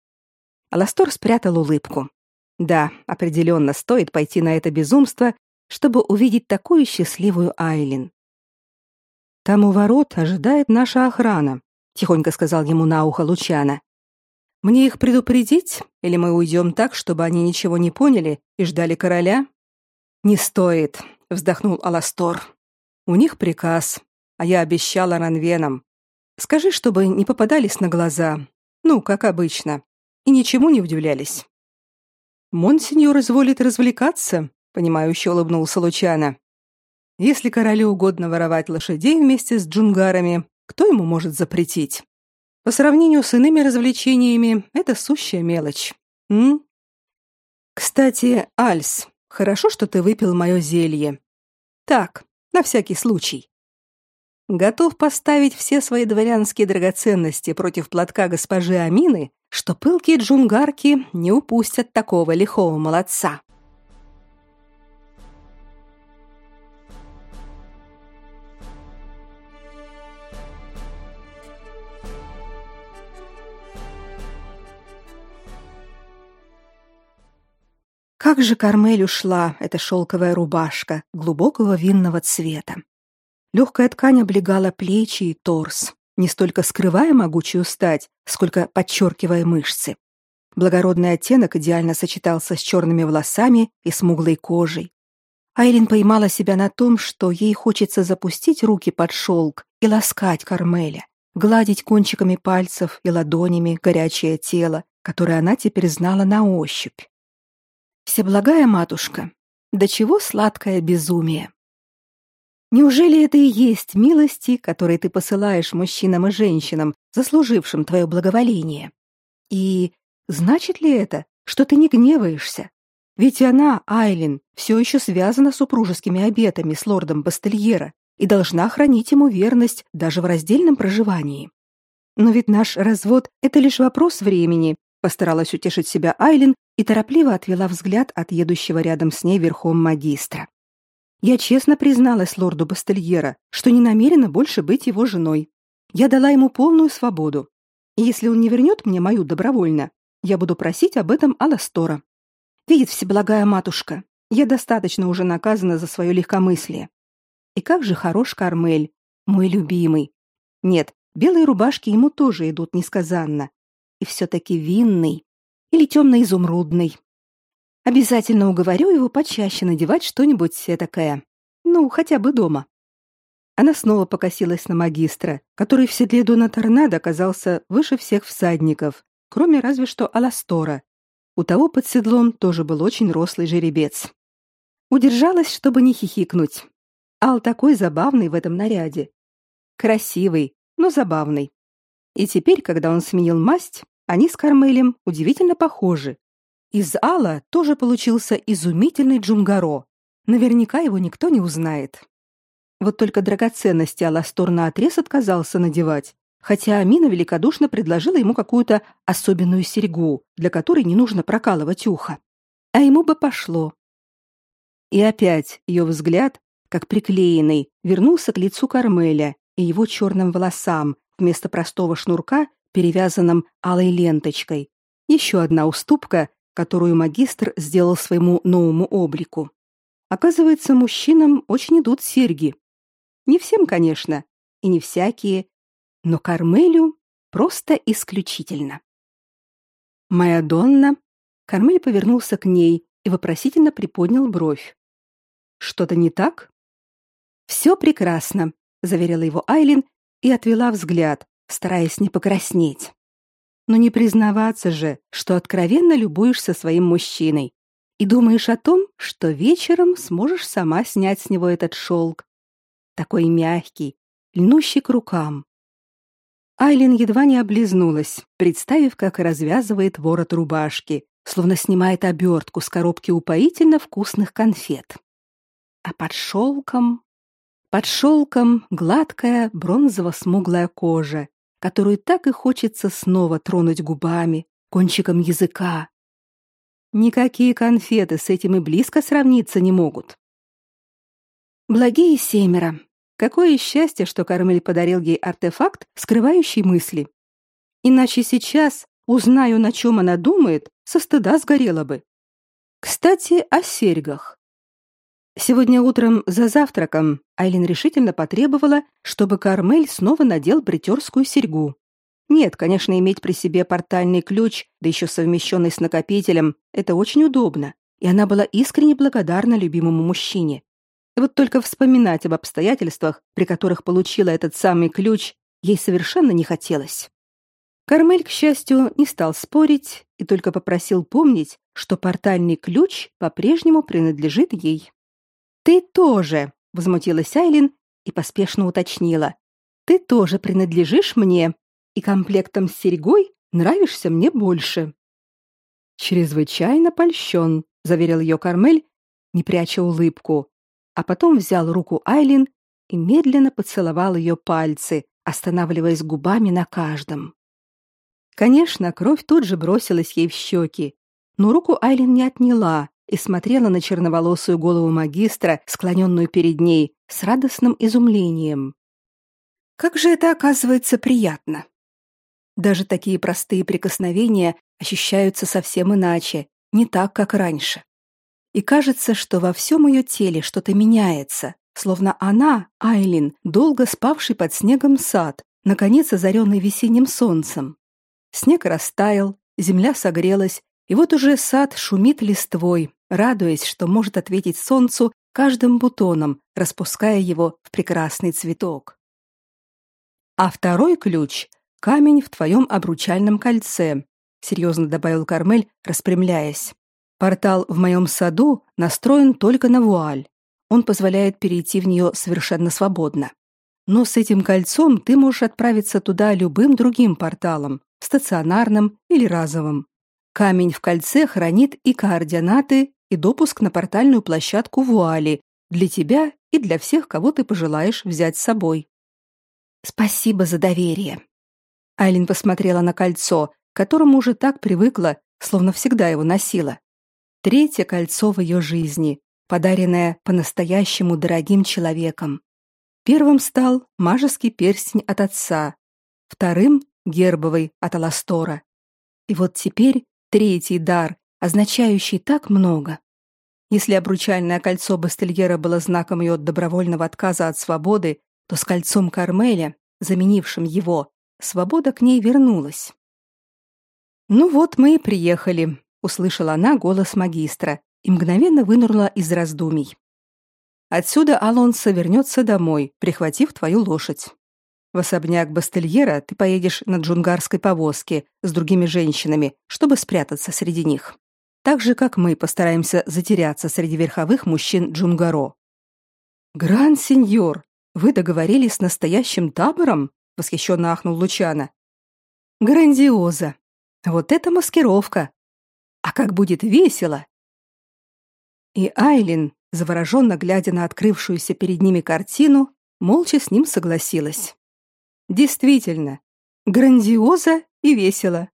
Аластор спрятал улыбку. Да, определенно стоит пойти на это безумство, чтобы увидеть такую счастливую Айлин. Там у ворот ожидает наша охрана, тихонько сказал ему на ухо Лучана. Мне их предупредить, или мы уйдем так, чтобы они ничего не поняли и ждали короля? Не стоит, вздохнул Аластор. У них приказ, а я обещала Ранвенам. Скажи, чтобы не попадались на глаза. Ну, как обычно. И ничему не удивлялись. Монсеньор изволит развлекаться, понимающе улыбнулся Лучана. Если королю угодно воровать лошадей вместе с джунгарами, кто ему может запретить? По сравнению с иными развлечениями, это сущая мелочь. М? Кстати, Альс, хорошо, что ты выпил мое зелье. Так, на всякий случай. Готов поставить все свои дворянские драгоценности против платка госпожи Амины, что пылкие джунгарки не упустят такого лихого молодца. Как же Кармель ушла, эта шелковая рубашка глубокого винного цвета. Легкая ткань облегала плечи и торс, не столько скрывая могучую стать, сколько подчеркивая мышцы. Благородный оттенок идеально сочетался с черными волосами и смуглой кожей. Айрин поймала себя на том, что ей хочется запустить руки под шелк и ласкать Кармеля, гладить кончиками пальцев и ладонями горячее тело, которое она теперь знала на ощупь. Всеблагая матушка, до чего сладкое безумие. Неужели это и есть милости, которые ты посылаешь мужчинам и женщинам, заслужившим твое благоволение? И значит ли это, что ты не гневаешься? Ведь она, Айлин, все еще связана супружескими обетами с лордом Бастельера и должна хранить ему верность даже в раздельном проживании. Но ведь наш развод — это лишь вопрос времени, постаралась утешить себя Айлин и торопливо отвела взгляд от едущего рядом с ней верхом магистра. Я честно призналась лорду Бастельера, что не намерена больше быть его женой. Я дала ему полную свободу. И если он не вернет мне мою добровольно, я буду просить об этом Аластора. Видит всеблагая матушка, я достаточно уже наказана за свое легкомыслие. И как же хорош Кармель, мой любимый. Нет, белые рубашки ему тоже идут несказанно. И все-таки винный или темно-изумрудный. Обязательно уговорю его почаще надевать что-нибудь такое. Ну, хотя бы дома. Она снова покосилась на магистра, который в седле Дона Торнадо оказался выше всех всадников, кроме разве что Аластора. У того под седлом тоже был очень рослый жеребец. Удержалась, чтобы не хихикнуть. Ал такой забавный в этом наряде. Красивый, но забавный. И теперь, когда он сменил масть, они с Кармелем удивительно похожи. Из Алла тоже получился изумительный Джунгаро. Наверняка его никто не узнает. Вот только драгоценности Аластор наотрез отказался надевать, хотя Амина великодушно предложила ему какую-то особенную серьгу, для которой не нужно прокалывать ухо. А ему бы пошло. И опять ее взгляд, как приклеенный, вернулся к лицу Кармеля и его черным волосам вместо простого шнурка перевязанном алой ленточкой. Еще одна уступка, которую магистр сделал своему новому облику. Оказывается, мужчинам очень идут серьги. Не всем, конечно, и не всякие, но Кармелю просто исключительно. «Моя Донна...» Кармель повернулся к ней и вопросительно приподнял бровь. «Что-то не так?» «Все прекрасно», — заверила его Айлин и отвела взгляд, стараясь не покраснеть. Но не признаваться же, что откровенно любуешься своим мужчиной и думаешь о том, что вечером сможешь сама снять с него этот шелк. Такой мягкий, льнущий к рукам. Айлин едва не облизнулась, представив, как развязывает ворот рубашки, словно снимает обертку с коробки упоительно вкусных конфет. А под шелком... Под шелком гладкая бронзово-смуглая кожа, которую так и хочется снова тронуть губами, кончиком языка. Никакие конфеты с этим и близко сравниться не могут. Благие семеро. Какое счастье, что Кармель подарил ей артефакт, скрывающий мысли. Иначе сейчас, Узнаю, на чем она думает, со стыда сгорела бы. Кстати, о серьгах. Сегодня утром за завтраком Айлин решительно потребовала, чтобы Кармель снова надел бритерскую серьгу. Нет, конечно, иметь при себе портальный ключ, да еще совмещенный с накопителем, это очень удобно, и она была искренне благодарна любимому мужчине. Вот только вспоминать об обстоятельствах, при которых получила этот самый ключ, ей совершенно не хотелось. Кармель, к счастью, не стал спорить и только попросил помнить, что портальный ключ по-прежнему принадлежит ей. «Ты тоже!» — возмутилась Айлин и поспешно уточнила. «Ты тоже принадлежишь мне, и комплектом с серьгой нравишься мне больше». «Чрезвычайно польщен», — заверил ее Кармель, не пряча улыбку, а потом взял руку Айлин и медленно поцеловал ее пальцы, останавливаясь губами на каждом. Конечно, кровь тут же бросилась ей в щеки, но руку Айлин не отняла и смотрела на черноволосую голову магистра, склоненную перед ней, с радостным изумлением. Как же это оказывается приятно. Даже такие простые прикосновения ощущаются совсем иначе, не так, как раньше. И кажется, что во всем ее теле что-то меняется, словно она, Айлин, долго спавший под снегом сад, наконец озаренный весенним солнцем. Снег растаял, земля согрелась, и вот уже сад шумит листвой, радуясь, что может ответить солнцу каждым бутоном, распуская его в прекрасный цветок. А второй ключ — камень в твоем обручальном кольце, серьезно добавил Кармель, распрямляясь. Портал в моем саду настроен только на вуаль. Он позволяет перейти в нее совершенно свободно. Но с этим кольцом ты можешь отправиться туда любым другим порталом, стационарным или разовым. Камень в кольце хранит и координаты, и допуск на портальную площадку вуали для тебя и для всех, кого ты пожелаешь взять с собой. Спасибо за доверие. Айлин посмотрела на кольцо, к которому уже так привыкла, словно всегда его носила. Третье кольцо в ее жизни, подаренное по-настоящему дорогим человеком. Первым стал мажеский перстень от отца, вторым гербовый от Аластора. И вот теперь третий дар, означающий так много. Если обручальное кольцо Бастельера было знаком ее добровольного отказа от свободы, то с кольцом Кармеля, заменившим его, свобода к ней вернулась. «Ну вот мы и приехали», — услышала она голос магистра и мгновенно вынырнула из раздумий. «Отсюда Алонсо вернется домой, прихватив твою лошадь. В особняк Бастельера ты поедешь на джунгарской повозке с другими женщинами, чтобы спрятаться среди них. Так же, как мы постараемся затеряться среди верховых мужчин Джунгаро. Гран-сеньор, вы договорились с настоящим табором? Восхищенно ахнул Лучана. Грандиоза. Вот это маскировка. А как будет весело. И Айлин, завороженно глядя на открывшуюся перед ними картину, молча с ним согласилась. Действительно, грандиоза и весело.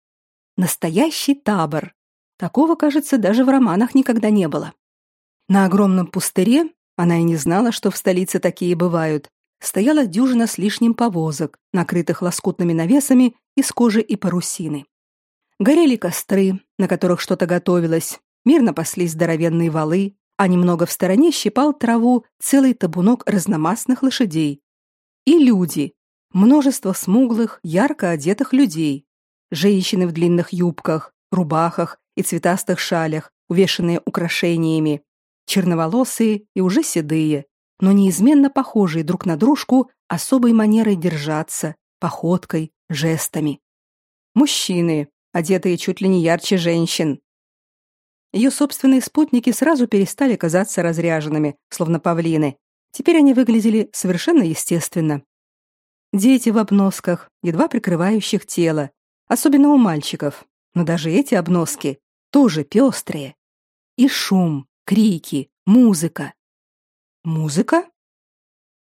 Настоящий табор. Такого, кажется, даже в романах никогда не было. На огромном пустыре, она и не знала, что в столице такие бывают, стояла дюжина с лишним повозок, накрытых лоскутными навесами из кожи и парусины. Горели костры, на которых что-то готовилось, мирно паслись здоровенные валы, а немного в стороне щипал траву целый табунок разномастных лошадей. И люди, множество смуглых, ярко одетых людей, женщины в длинных юбках, рубахах и цветастых шалях, увешанные украшениями, черноволосые и уже седые, но неизменно похожие друг на дружку особой манерой держаться, походкой, жестами. Мужчины, одетые чуть ли не ярче женщин. Ее собственные спутники сразу перестали казаться разряженными, словно павлины. Теперь они выглядели совершенно естественно, Дети в обносках, едва прикрывающих тело, особенно у мальчиков. Но даже эти обноски тоже пестрые. И шум, крики, музыка. Музыка?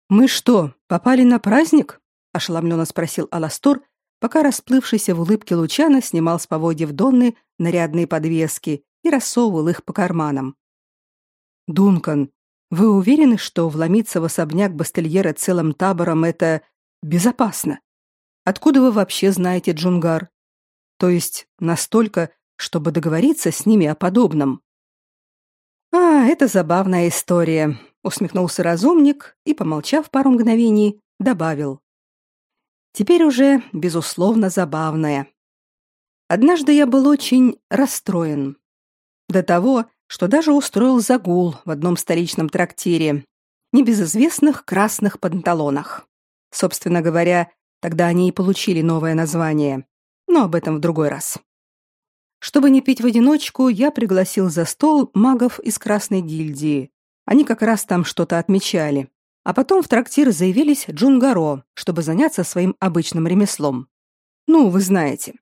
Мы что, попали на праздник? ошеломленно спросил Аластор, пока расплывшийся в улыбке Лучана снимал с поводьев Донны нарядные подвески и рассовывал их по карманам. Дункан, вы уверены, что вломиться в особняк Бастельера целым табором это безопасно. Откуда вы вообще знаете Джунгар? То есть настолько, чтобы договориться с ними о подобном. А, это забавная история, усмехнулся разумник и, помолчав пару мгновений, добавил: Теперь уже безусловно забавная. Однажды я был очень расстроен. До того, что даже устроил загул в одном столичном трактире, небезызвестных красных панталонах. Собственно говоря, тогда они и получили новое название. Но об этом в другой раз. Чтобы не пить в одиночку, я пригласил за стол магов из Красной гильдии. Они как раз там что-то отмечали. А потом в трактир заявились Джунгаро, чтобы заняться своим обычным ремеслом. Ну, вы знаете.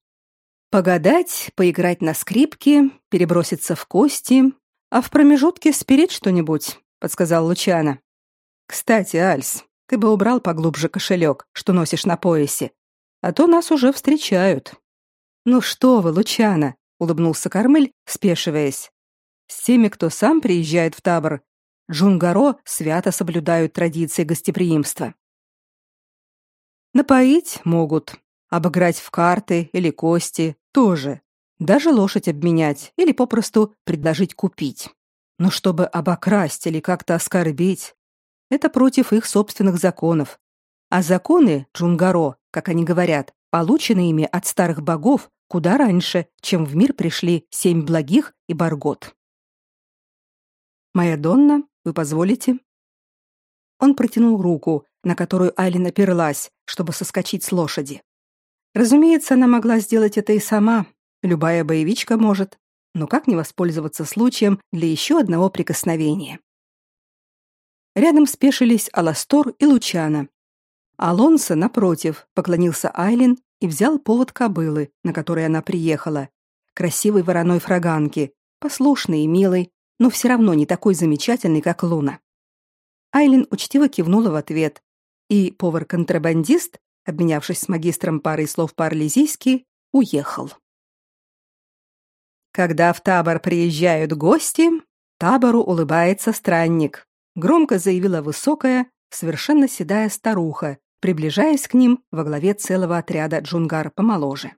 Погадать, поиграть на скрипке, переброситься в кости, а в промежутке спирить что-нибудь, подсказал Лучана. Кстати, Альс, ты бы убрал поглубже кошелек, что носишь на поясе, а то нас уже встречают. Ну что вы, Лучана, улыбнулся Кармель, спешиваясь. С теми, кто сам приезжает в табор, Джунгаро свято соблюдают традиции гостеприимства. Напоить могут, обыграть в карты или кости тоже, даже лошадь обменять или попросту предложить купить. Но чтобы обокрасть или как-то оскорбить, это против их собственных законов. А законы Джунгаро, как они говорят, получены ими от старых богов куда раньше, чем в мир пришли семь благих и Баргот. «Моя Донна, вы позволите?» Он протянул руку, на которую Айлин оперлась, чтобы соскочить с лошади. Разумеется, она могла сделать это и сама. Любая боевичка может. Но как не воспользоваться случаем для еще одного прикосновения? Рядом спешились Аластор и Лучана. Алонсо, напротив, поклонился Айлин и взял повод кобылы, на которой она приехала. Красивой вороной фраганки, послушной и милой, но все равно не такой замечательной, как Луна. Айлин учтиво кивнула в ответ, и повар-контрабандист, обменявшись с магистром парой слов по-арлезийски, уехал. Когда в табор приезжают гости, табору улыбается странник, громко заявила высокая, совершенно седая старуха, приближаясь к ним во главе целого отряда джунгар помоложе.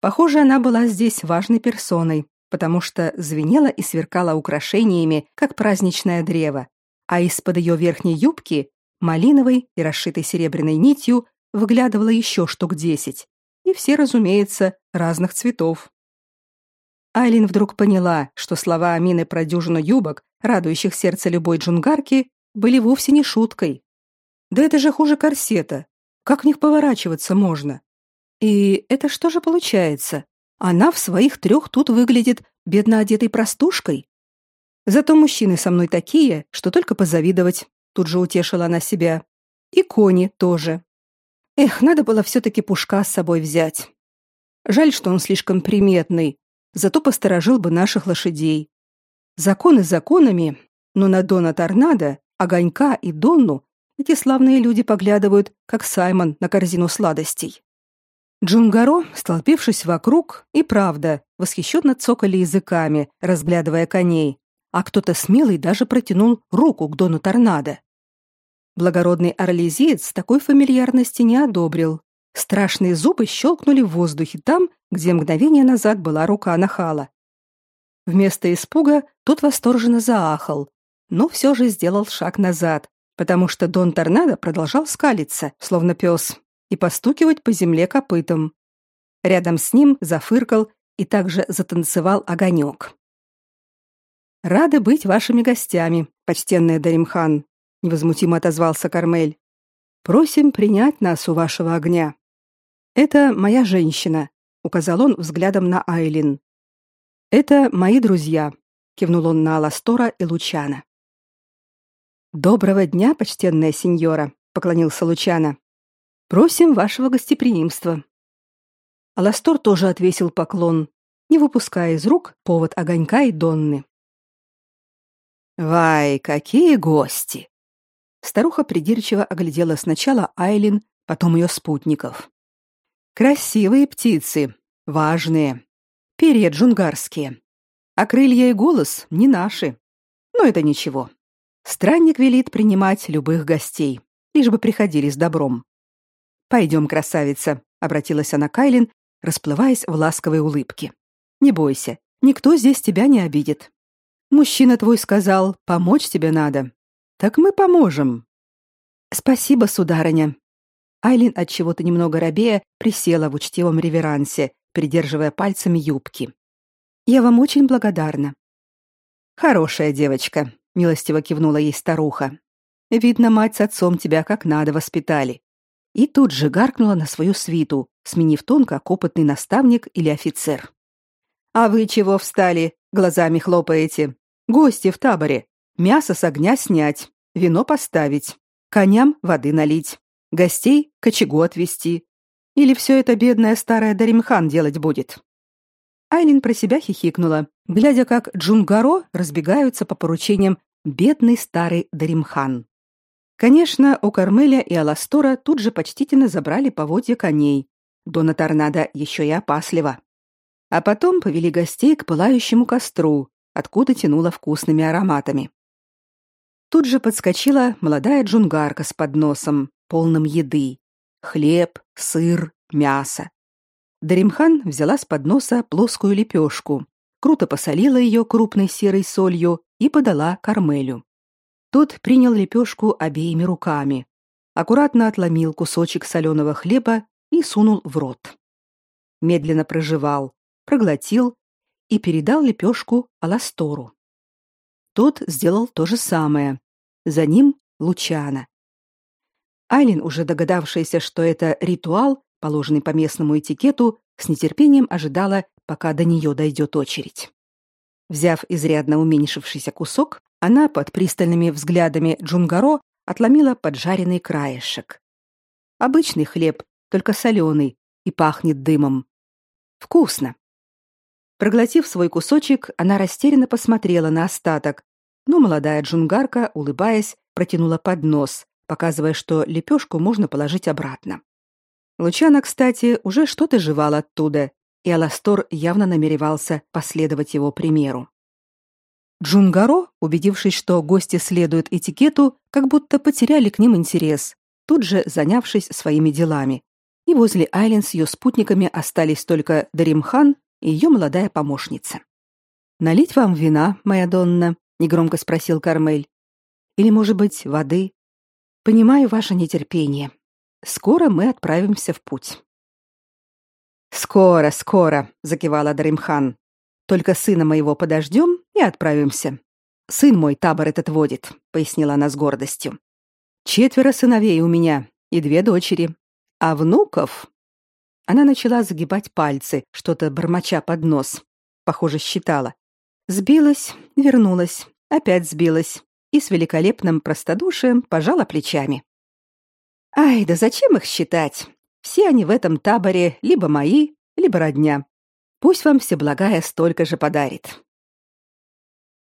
Похоже, она была здесь важной персоной, потому что звенела и сверкала украшениями, как праздничное древо, а из-под ее верхней юбки, малиновой и расшитой серебряной нитью, выглядывало еще штук десять, и все, разумеется, разных цветов. Айлин вдруг поняла, что слова Амины про дюжину юбок, радующих сердце любой джунгарки, были вовсе не шуткой. Да это же хуже корсета. Как в них поворачиваться можно? И это что же получается? Она в своих трех тут выглядит бедно одетой простушкой. Зато мужчины со мной такие, что только позавидовать. Тут же утешила она себя. И кони тоже. Эх, надо было все-таки пушка с собой взять. Жаль, что он слишком приметный, зато посторожил бы наших лошадей. Законы законами, но на Дона Торнадо, Огонька и Донну эти славные люди поглядывают, как Саймон на корзину сладостей. Джунгаро, столпившись вокруг, и правда, восхищенно цокали языками, разглядывая коней, а кто-то смелый даже протянул руку к Дону Торнадо. Благородный орлезиец такой фамильярности не одобрил. Страшные зубы щелкнули в воздухе там, где мгновение назад была рука нахала. Вместо испуга тот восторженно заахал, но все же сделал шаг назад, потому что Дон Торнадо продолжал скалиться, словно пес, и постукивать по земле копытом. Рядом с ним зафыркал и также затанцевал огонек. «Рады быть вашими гостями, почтенный Даримхан», — невозмутимо отозвался Кармель. «Просим принять нас у вашего огня. Это моя женщина», — указал он взглядом на Айлин. «Это мои друзья», — кивнул он на Аластора и Лучана. «Доброго дня, почтенная сеньора», — поклонился Лучана. Просим вашего гостеприимства. Аластор тоже отвесил поклон, не выпуская из рук повод огонька и Донны. Вай, какие гости! Старуха придирчиво оглядела сначала Айлин, потом ее спутников. Красивые птицы, важные, перья джунгарские, а крылья и голос не наши. Но это ничего. Странник велит принимать любых гостей, лишь бы приходили с добром. Пойдем, красавица, обратилась она к Айлин, расплываясь в ласковой улыбке. Не бойся, никто здесь тебя не обидит. Мужчина твой сказал, помочь тебе надо. Так мы поможем. Спасибо, сударыня. Айлин от чего-то немного робея присела в учтивом реверансе, придерживая пальцами юбки. Я вам очень благодарна. Хорошая девочка, милостиво кивнула ей старуха. Видно, мать с отцом тебя как надо воспитали. И тут же гаркнула на свою свиту, сменив тон как опытный наставник или офицер. А вы чего встали, глазами хлопаете? Гости в таборе. Мясо с огня снять, вино поставить, коням воды налить, гостей к очагу отвезти. Или все это бедная старая Даримхан делать будет? Айлин про себя хихикнула, глядя, как Джунгаро разбегаются по поручениям бедный старый Даримхан. Конечно, у Кармеля и Аластора тут же почтительно забрали поводья коней. Дона Торнадо еще и опасливо. А потом повели гостей к пылающему костру, откуда тянуло вкусными ароматами. Тут же подскочила молодая джунгарка с подносом, полным еды. Хлеб, сыр, мясо. Даримхан взяла с подноса плоскую лепешку, круто посолила ее крупной серой солью и подала Кармелю. Тот принял лепешку обеими руками, аккуратно отломил кусочек соленого хлеба и сунул в рот. Медленно прожевал, проглотил и передал лепешку Аластору. Тот сделал то же самое. За ним Лучана. Айлин, уже догадавшаяся, что это ритуал, положенный по местному этикету, с нетерпением ожидала, пока до нее дойдет очередь. Взяв изрядно уменьшившийся кусок, она под пристальными взглядами Джунгаро отломила поджаренный краешек. Обычный хлеб, только соленый и пахнет дымом. Вкусно. Проглотив свой кусочек, она растерянно посмотрела на остаток, но молодая джунгарка, улыбаясь, протянула поднос, показывая, что лепешку можно положить обратно. Лучана, кстати, уже что-то жевал оттуда, и Аластор явно намеревался последовать его примеру. Джунгаро, убедившись, что гости следуют этикету, как будто потеряли к ним интерес, тут же занявшись своими делами. И возле Айлен с ее спутниками остались только Даримхан и ее молодая помощница. «Налить вам вина, моя Донна?» — негромко спросил Кармель. «Или, может быть, воды? Понимаю ваше нетерпение. Скоро мы отправимся в путь». «Скоро, скоро», — закивала Даримхан. «Только сына моего подождем и отправимся. Сын мой табор этот водит», — пояснила она с гордостью. «Четверо сыновей у меня и две дочери. А внуков она начала загибать пальцы, что-то бормоча под нос. Похоже, считала. Сбилась, вернулась, опять сбилась и с великолепным простодушием пожала плечами. Ай, да зачем их считать? Все они в этом таборе либо мои, либо родня. Пусть вам всеблагая столько же подарит.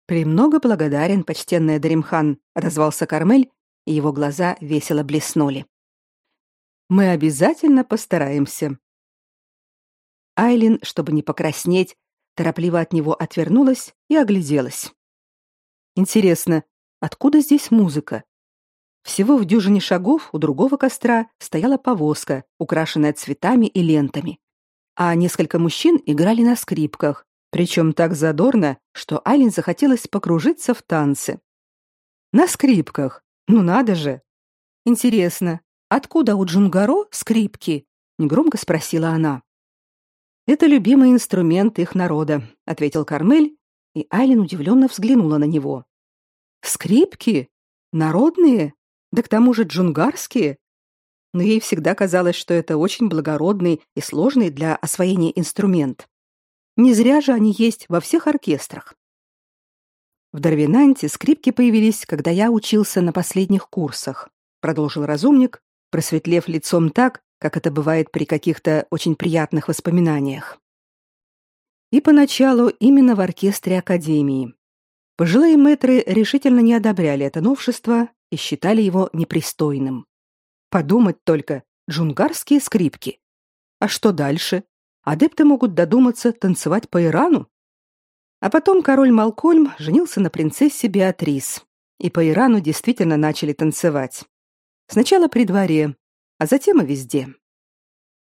«Премного благодарен, почтенная Даримхан», — отозвался Кармель, и его глаза весело блеснули. «Мы обязательно постараемся. Айлин, чтобы не покраснеть, торопливо от него отвернулась и огляделась. Интересно, откуда здесь музыка? Всего в дюжине шагов у другого костра стояла повозка, украшенная цветами и лентами. А несколько мужчин играли на скрипках, причем так задорно, что Айлин захотелось покружиться в танце. На скрипках. Ну надо же. Интересно, откуда у Джунгаро скрипки? негромко спросила она. Это любимый инструмент их народа, ответил Кармель, и Айлин удивленно взглянула на него. Скрипки? Народные? Да к тому же джунгарские? Но ей всегда казалось, что это очень благородный и сложный для освоения инструмент. Не зря же они есть во всех оркестрах. В Дарвинанте скрипки появились, когда я учился на последних курсах, продолжил разумник, просветлев лицом так, как это бывает при каких-то очень приятных воспоминаниях. И поначалу именно в оркестре академии. Пожилые мэтры решительно не одобряли это новшество и считали его непристойным. Подумать только, джунгарские скрипки. А что дальше? Адепты могут додуматься танцевать по Ирану? А потом король Малкольм женился на принцессе Беатрис, и по Ирану действительно начали танцевать. Сначала при дворе, а затем и везде.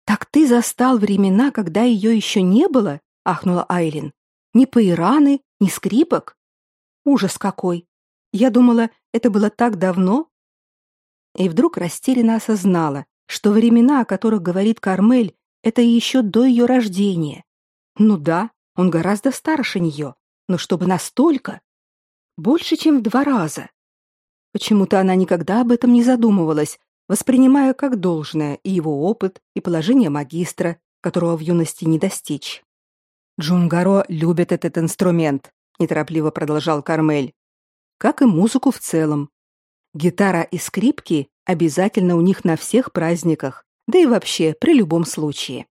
Так ты застал времена, когда ее еще не было? ахнула Айлин. Ни паираны, ни скрипок. Ужас какой. Я думала, это было так давно. И вдруг растерянно осознала, что времена, о которых говорит Кармель, это еще до ее рождения. Ну да, он гораздо старше нее, но чтобы настолько? Больше, чем в два раза. Почему-то она никогда об этом не задумывалась, воспринимая как должное и его опыт, и положение магистра, которого в юности не достичь. Джунгаро любит этот инструмент, неторопливо продолжал Кармель. Как и музыку в целом. Гитара и скрипки обязательно у них на всех праздниках, да и вообще при любом случае.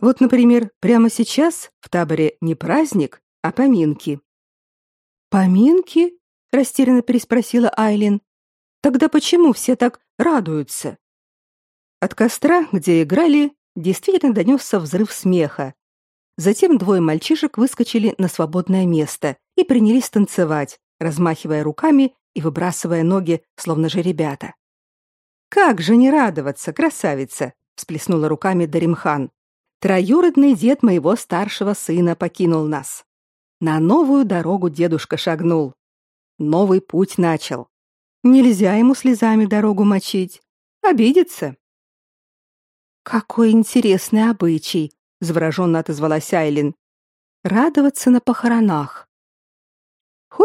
Вот, например, прямо сейчас в таборе не праздник, а поминки. Поминки? растерянно переспросила Айлин. Тогда почему все так радуются? От костра, где играли, действительно донесся взрыв смеха. Затем двое мальчишек выскочили на свободное место и принялись танцевать, размахивая руками и выбрасывая ноги, словно же ребята. Как же не радоваться, красавица, всплеснула руками Даримхан. Троюродный дед моего старшего сына покинул нас. На новую дорогу дедушка шагнул. Новый путь начал. Нельзя ему слезами дорогу мочить. Обидится. Какой интересный обычай, завороженно отозвалась Айлин. Радоваться на похоронах.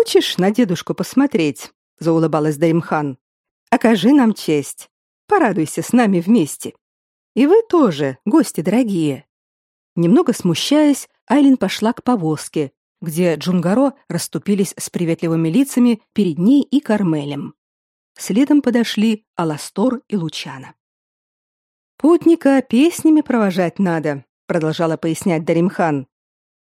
Хочешь на дедушку посмотреть? заулыбалась Даймхан. Окажи нам честь. Порадуйся с нами вместе. И вы тоже, гости дорогие. Немного смущаясь, Айлин пошла к повозке, где Джунгаро расступились с приветливыми лицами перед ней и Кармелем. Следом подошли Аластор и Лучана. Путника песнями провожать надо, продолжала пояснять Даримхан.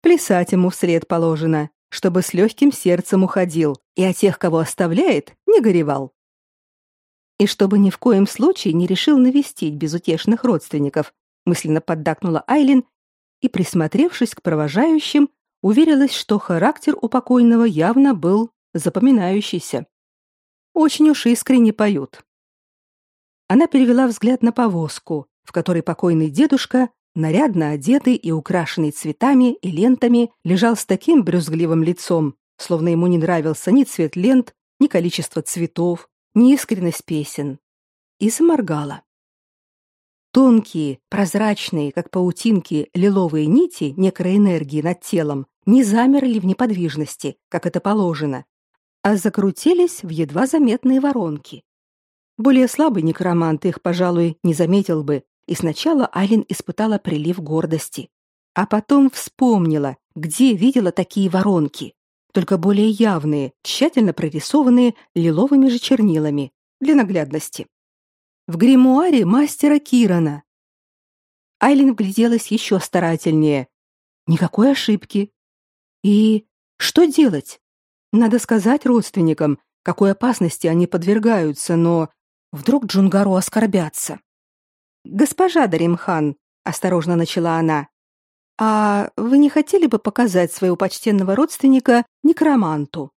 Плясать ему вслед положено, чтобы с легким сердцем уходил и о тех, кого оставляет, не горевал. И чтобы ни в коем случае не решил навестить безутешных родственников, мысленно поддакнула Айлин и, присмотревшись к провожающим, уверилась, что характер у покойного явно был запоминающийся. Очень уж искренне поют. Она перевела взгляд на повозку, в которой покойный дедушка, нарядно одетый и украшенный цветами и лентами, лежал с таким брюзгливым лицом, словно ему не нравился ни цвет лент, ни количество цветов, ни искренность песен. И заморгала. Тонкие, прозрачные, как паутинки, лиловые нити некой энергии над телом не замерли в неподвижности, как это положено, а закрутились в едва заметные воронки. Более слабый некромант их, пожалуй, не заметил бы, и сначала Айлин испытала прилив гордости, а потом вспомнила, где видела такие воронки, только более явные, тщательно прорисованные лиловыми же чернилами для наглядности. В гримуаре мастера Кирана. Айлин вгляделась еще старательнее. Никакой ошибки. И что делать? Надо сказать родственникам, какой опасности они подвергаются, но вдруг Джунгару оскорбятся. Госпожа Даримхан, осторожно начала она. А вы не хотели бы показать своего почтенного родственника некроманту?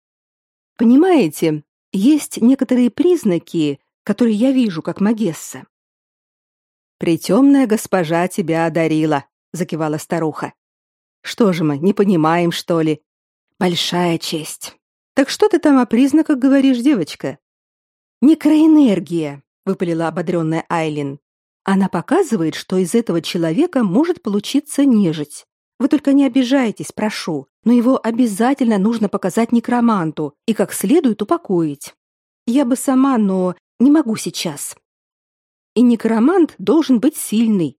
Понимаете, есть некоторые признаки, которые я вижу как магесса. Притемная госпожа тебя одарила, закивала старуха. Что же мы, не понимаем, что ли? Большая честь. Так что ты там о признаках говоришь, девочка? Некроэнергия, выпалила ободренная Айлин. Она показывает, что из этого человека может получиться нежить. Вы только не обижайтесь, прошу, но его обязательно нужно показать некроманту и как следует упокоить. Я бы сама, но не могу сейчас. И некромант должен быть сильный,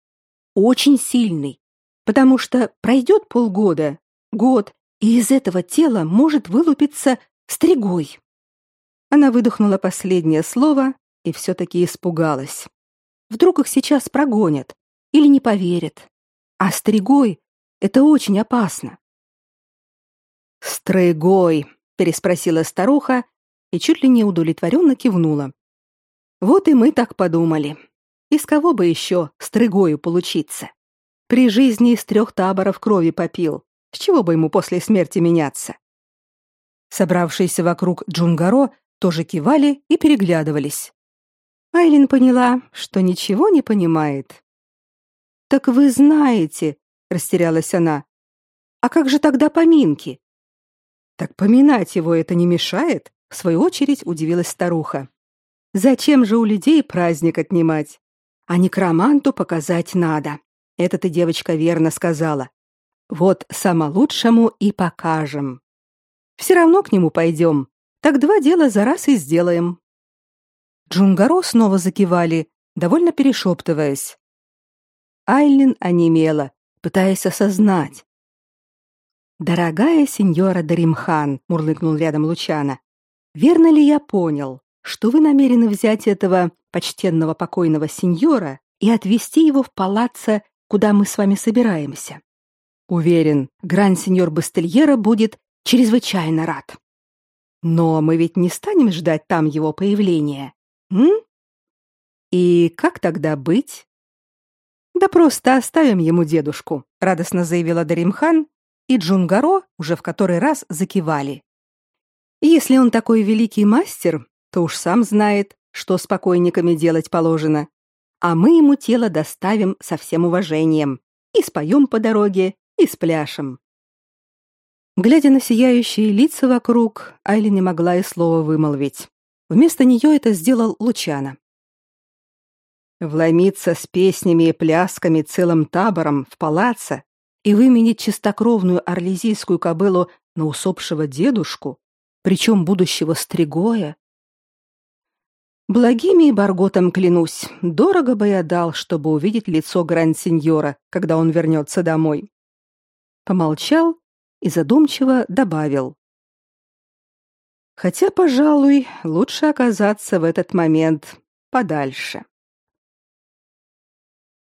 очень сильный, потому что пройдет полгода, год, и из этого тела может вылупиться стригой. Она выдохнула последнее слово и все-таки испугалась. Вдруг их сейчас прогонят или не поверят. А стригой — это очень опасно. «Стригой», — переспросила старуха и чуть ли не удовлетворенно кивнула. «Вот и мы так подумали. Из кого бы еще стригою получиться?» При жизни из трех таборов крови попил. С чего бы ему после смерти меняться? Собравшиеся вокруг Джунгаро тоже кивали и переглядывались. Айлин поняла, что ничего не понимает. Так вы знаете, растерялась она. А как же тогда поминки? Так поминать его это не мешает? В свою очередь удивилась старуха. Зачем же у людей праздник отнимать? А некроманту показать надо. Это ты, девочка, верно сказала. Вот самолучшему и покажем. Все равно к нему пойдем. Так два дела за раз и сделаем. Джунгаро снова закивали, довольно перешептываясь. Айлин онемела, пытаясь осознать. «Дорогая сеньора Даримхан», — мурлыкнул рядом Лучана, — «верно ли я понял, что вы намерены взять этого почтенного покойного сеньора и отвезти его в палаццо, куда мы с вами собираемся? Уверен, гранд-сеньор Бастельера будет чрезвычайно рад. Но мы ведь не станем ждать там его появления, м? И как тогда быть? Да просто оставим ему дедушку, радостно заявила Даримхан, и Джунгаро уже в который раз закивали. Если он такой великий мастер, то уж сам знает, что с покойниками делать положено. А мы ему тело доставим со всем уважением и споем по дороге, и спляшем. Глядя на сияющие лица вокруг, Айли не могла и слова вымолвить. Вместо нее это сделал Лучана. Вломиться с песнями и плясками целым табором в палаццо и выменить чистокровную орлезийскую кобылу на усопшего дедушку, причем будущего стригоя. Благими и барготом клянусь, дорого бы я дал, чтобы увидеть лицо гранд-сеньора, когда он вернется домой. Помолчал и задумчиво добавил. Хотя, пожалуй, лучше оказаться в этот момент подальше.